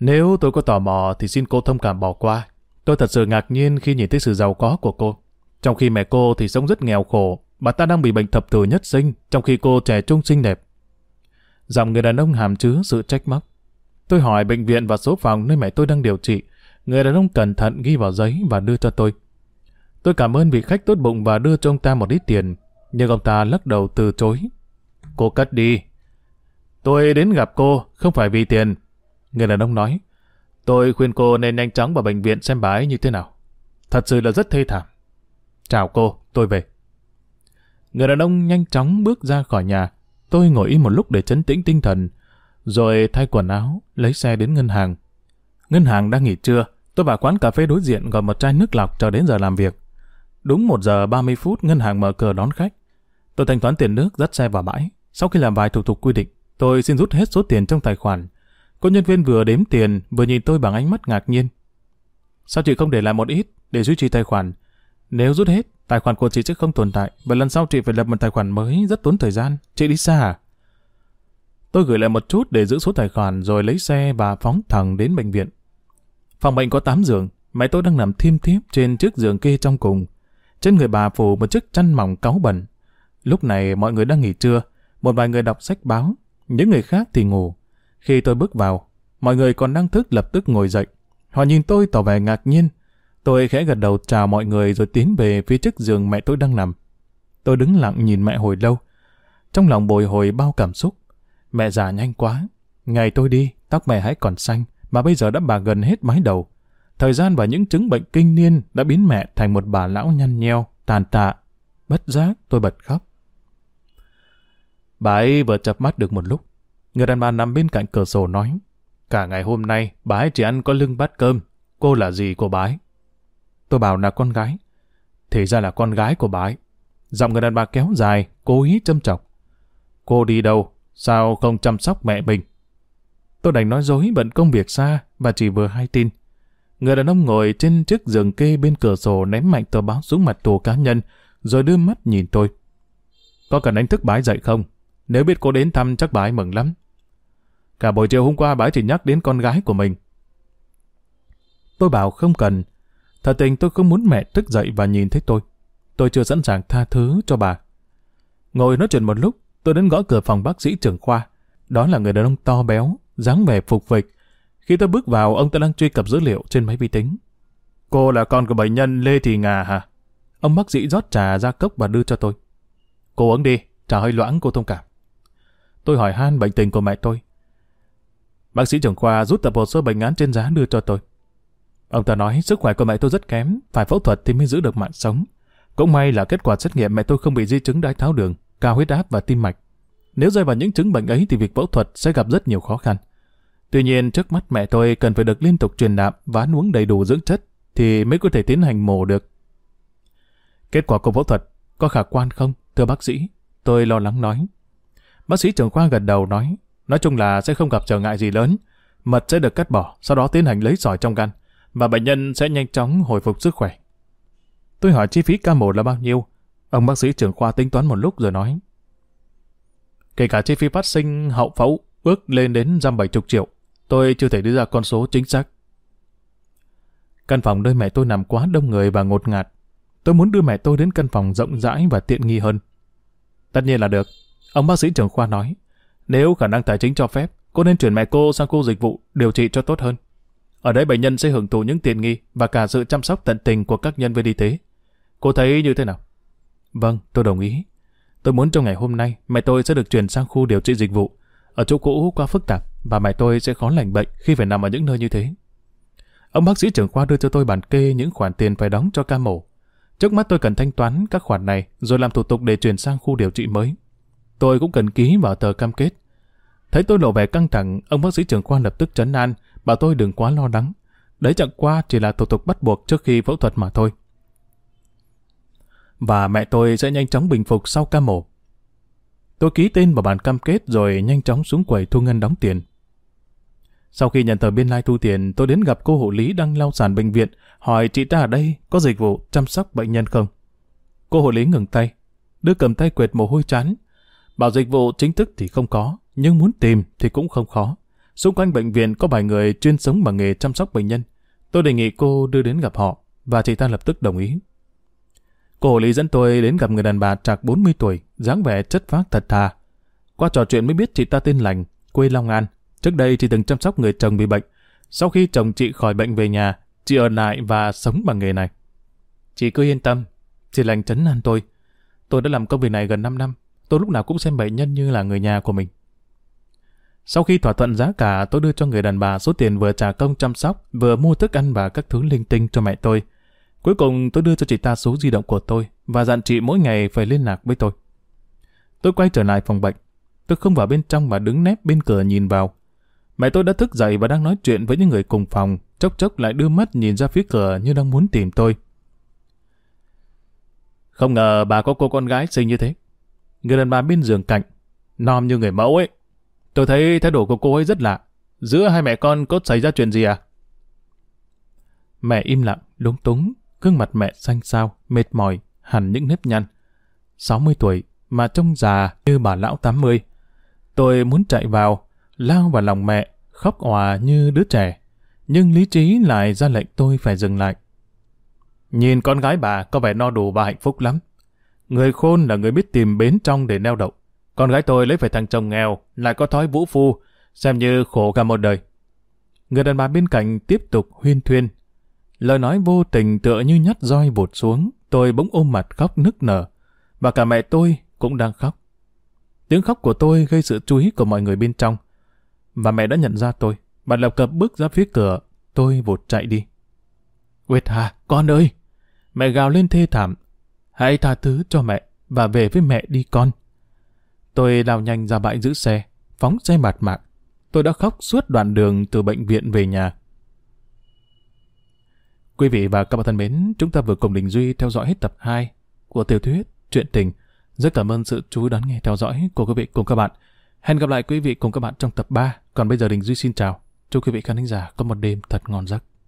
Speaker 1: Nếu tôi có tò mò thì xin cô thông cảm bỏ qua. Tôi thật sự ngạc nhiên khi nhìn thấy sự giàu có của cô. Trong khi mẹ cô thì sống rất nghèo khổ, bà ta đang bị bệnh thập tử nhất sinh, trong khi cô trẻ trung xinh đẹp. Giọng người đàn ông hàm chứa sự trách móc. Tôi hỏi bệnh viện và số phòng nơi mẹ tôi đang điều trị. Người đàn ông cẩn thận ghi vào giấy và đưa cho tôi. Tôi cảm ơn vị khách tốt bụng và đưa cho ông ta một ít tiền, nhưng ông ta lắc đầu từ chối. Cô cất đi. Tôi đến gặp cô, không phải vì tiền. Người đàn ông nói, tôi khuyên cô nên nhanh chóng vào bệnh viện xem bà ấy như thế nào. Thật sự là rất thê thảm. Chào cô, tôi về. Người đàn ông nhanh chóng bước ra khỏi nhà. Tôi ngồi im một lúc để chấn tĩnh tinh thần, rồi thay quần áo, lấy xe đến ngân hàng. Ngân hàng đang nghỉ trưa, tôi vào quán cà phê đối diện gọi một chai nước lọc chờ đến giờ làm việc. Đúng 1 giờ 30 phút ngân hàng mở cửa đón khách. Tôi thanh toán tiền nước dắt xe vào bãi. Sau khi làm vài thủ tục quy định, tôi xin rút hết số tiền trong tài khoản. Cô nhân viên vừa đếm tiền, vừa nhìn tôi bằng ánh mắt ngạc nhiên. Sao chị không để lại một ít để duy trì tài khoản? Nếu rút hết, tài khoản của chị sẽ không tồn tại, và lần sau chị phải lập một tài khoản mới rất tốn thời gian. Chị đi xa à? Tôi gửi lại một chút để giữ số tài khoản rồi lấy xe và phóng thẳng đến bệnh viện. Phòng bệnh có 8 giường, mẹ tôi đang nằm thiêm thiếp trên chiếc giường kê trong cùng. Trên người bà phủ một chiếc chăn mỏng cáu bẩn. Lúc này mọi người đang nghỉ trưa, một vài người đọc sách báo, những người khác thì ngủ. Khi tôi bước vào, mọi người còn đang thức lập tức ngồi dậy. Họ nhìn tôi tỏ vẻ ngạc nhiên. Tôi khẽ gật đầu chào mọi người rồi tiến về phía chiếc giường mẹ tôi đang nằm. Tôi đứng lặng nhìn mẹ hồi lâu. Trong lòng bồi hồi bao cảm xúc. Mẹ già nhanh quá. Ngày tôi đi, tóc mẹ hãy còn xanh, mà bây giờ đã bà gần hết mái đầu. Thời gian và những chứng bệnh kinh niên đã biến mẹ thành một bà lão nhăn nheo, tàn tạ. Bất giác tôi bật khóc. Bà ấy vừa chập mắt được một lúc. Người đàn bà nằm bên cạnh cửa sổ nói, cả ngày hôm nay bà ấy chỉ ăn có lưng bát cơm. Cô là gì của bà ấy? Tôi bảo là con gái. Thì ra là con gái của bà ấy. Giọng người đàn bà kéo dài, cố ý châm chọc. Cô đi đâu? Sao không chăm sóc mẹ mình? Tôi đành nói dối bận công việc xa và chỉ vừa hay tin. Người đàn ông ngồi trên chiếc giường kê bên cửa sổ ném mạnh tờ báo xuống mặt tù cá nhân rồi đưa mắt nhìn tôi. Có cần anh thức bái dậy không? Nếu biết cô đến thăm chắc bái mừng lắm. Cả buổi chiều hôm qua bái chỉ nhắc đến con gái của mình. Tôi bảo không cần. Thật tình tôi không muốn mẹ thức dậy và nhìn thấy tôi. Tôi chưa sẵn sàng tha thứ cho bà. Ngồi nói chuyện một lúc, tôi đến gõ cửa phòng bác sĩ trưởng khoa. Đó là người đàn ông to béo, dáng vẻ phục vịch. Khi tôi bước vào, ông ta đang truy cập dữ liệu trên máy vi tính. Cô là con của bệnh nhân Lê Thị Ngà hả? Ông bác sĩ rót trà ra cốc và đưa cho tôi. Cô uống đi, trà hơi loãng cô thông cảm. Tôi hỏi han bệnh tình của mẹ tôi. Bác sĩ trưởng khoa rút tập hồ sơ bệnh án trên giá đưa cho tôi. Ông ta nói sức khỏe của mẹ tôi rất kém, phải phẫu thuật thì mới giữ được mạng sống. Cũng may là kết quả xét nghiệm mẹ tôi không bị di chứng đái tháo đường, cao huyết áp và tim mạch. Nếu rơi vào những chứng bệnh ấy thì việc phẫu thuật sẽ gặp rất nhiều khó khăn. Tuy nhiên trước mắt mẹ tôi cần phải được liên tục truyền đạm và ăn uống đầy đủ dưỡng chất thì mới có thể tiến hành mổ được. Kết quả của phẫu thuật có khả quan không, thưa bác sĩ? Tôi lo lắng nói. Bác sĩ trưởng khoa gật đầu nói, nói chung là sẽ không gặp trở ngại gì lớn. Mật sẽ được cắt bỏ, sau đó tiến hành lấy sỏi trong gan, và bệnh nhân sẽ nhanh chóng hồi phục sức khỏe. Tôi hỏi chi phí ca mổ là bao nhiêu? Ông bác sĩ trưởng khoa tính toán một lúc rồi nói. Kể cả chi phí phát sinh hậu phẫu ước lên đến dăm bảy chục triệu. Tôi chưa thể đưa ra con số chính xác. Căn phòng nơi mẹ tôi nằm quá đông người và ngột ngạt. Tôi muốn đưa mẹ tôi đến căn phòng rộng rãi và tiện nghi hơn. Tất nhiên là được. Ông bác sĩ trưởng khoa nói, nếu khả năng tài chính cho phép, cô nên chuyển mẹ cô sang khu dịch vụ điều trị cho tốt hơn. Ở đây bệnh nhân sẽ hưởng thụ những tiện nghi và cả sự chăm sóc tận tình của các nhân viên y tế. Cô thấy như thế nào? Vâng, tôi đồng ý. Tôi muốn trong ngày hôm nay mẹ tôi sẽ được chuyển sang khu điều trị dịch vụ. Ở chỗ cũ quá phức tạp và mẹ tôi sẽ khó lành bệnh khi phải nằm ở những nơi như thế. Ông bác sĩ trưởng khoa đưa cho tôi bản kê những khoản tiền phải đóng cho ca mổ. Trước mắt tôi cần thanh toán các khoản này rồi làm thủ tục để chuyển sang khu điều trị mới. Tôi cũng cần ký vào tờ cam kết. Thấy tôi lộ vẻ căng thẳng, ông bác sĩ trưởng khoa lập tức chấn an, bảo tôi đừng quá lo lắng. Đấy chẳng qua chỉ là thủ tục bắt buộc trước khi phẫu thuật mà thôi. Và mẹ tôi sẽ nhanh chóng bình phục sau ca mổ. Tôi ký tên vào bản cam kết rồi nhanh chóng xuống quầy thu ngân đóng tiền. Sau khi nhận tờ biên lai thu tiền, tôi đến gặp cô hộ lý đang lau sàn bệnh viện, hỏi chị ta ở đây có dịch vụ chăm sóc bệnh nhân không? Cô hộ lý ngừng tay, đưa cầm tay quệt mồ hôi chán. Bảo dịch vụ chính thức thì không có, nhưng muốn tìm thì cũng không khó. Xung quanh bệnh viện có vài người chuyên sống bằng nghề chăm sóc bệnh nhân. Tôi đề nghị cô đưa đến gặp họ, và chị ta lập tức đồng ý. Cô lý dẫn tôi đến gặp người đàn bà trạc 40 tuổi, dáng vẻ chất phác thật thà. Qua trò chuyện mới biết chị ta tên Lành, quê Long An. Trước đây chị từng chăm sóc người chồng bị bệnh. Sau khi chồng chị khỏi bệnh về nhà, chị ở lại và sống bằng nghề này. Chị cứ yên tâm, chị lành trấn an tôi. Tôi đã làm công việc này gần 5 năm, tôi lúc nào cũng xem bệnh nhân như là người nhà của mình. Sau khi thỏa thuận giá cả, tôi đưa cho người đàn bà số tiền vừa trả công chăm sóc, vừa mua thức ăn và các thứ linh tinh cho mẹ tôi. Cuối cùng tôi đưa cho chị ta số di động của tôi và dặn chị mỗi ngày phải liên lạc với tôi. Tôi quay trở lại phòng bệnh. Tôi không vào bên trong mà đứng nép bên cửa nhìn vào. Mẹ tôi đã thức dậy và đang nói chuyện với những người cùng phòng, chốc chốc lại đưa mắt nhìn ra phía cửa như đang muốn tìm tôi. Không ngờ bà có cô con gái xinh như thế. Người đàn bà bên giường cạnh, nom như người mẫu ấy. Tôi thấy thái độ của cô ấy rất lạ. Giữa hai mẹ con có xảy ra chuyện gì à? Mẹ im lặng, lúng túng, gương mặt mẹ xanh xao, mệt mỏi, hẳn những nếp nhăn. 60 tuổi mà trông già như bà lão 80. Tôi muốn chạy vào, lao vào lòng mẹ, khóc òa như đứa trẻ. Nhưng lý trí lại ra lệnh tôi phải dừng lại. Nhìn con gái bà có vẻ no đủ và hạnh phúc lắm. Người khôn là người biết tìm bến trong để neo đậu. Con gái tôi lấy phải thằng chồng nghèo, lại có thói vũ phu, xem như khổ cả một đời. Người đàn bà bên cạnh tiếp tục huyên thuyên. Lời nói vô tình tựa như nhát roi bột xuống, tôi bỗng ôm mặt khóc nức nở. Và cả mẹ tôi cũng đang khóc. Tiếng khóc của tôi gây sự chú ý của mọi người bên trong. Và mẹ đã nhận ra tôi. Bà lập cập bước ra phía cửa, tôi vụt chạy đi. quệt Hà, con ơi! Mẹ gào lên thê thảm. Hãy tha thứ cho mẹ và về với mẹ đi con. Tôi lao nhanh ra bãi giữ xe, phóng xe mặt mạc. Tôi đã khóc suốt đoạn đường từ bệnh viện về nhà. Quý vị và các bạn thân mến, chúng ta vừa cùng Đình Duy theo dõi hết tập 2 của tiểu thuyết Chuyện Tình. Rất cảm ơn sự chú ý đón nghe theo dõi của quý vị cùng các bạn. Hẹn gặp lại quý vị cùng các bạn trong tập 3. Còn bây giờ Đình Duy xin chào. Chúc quý vị khán giả có một đêm thật ngon giấc.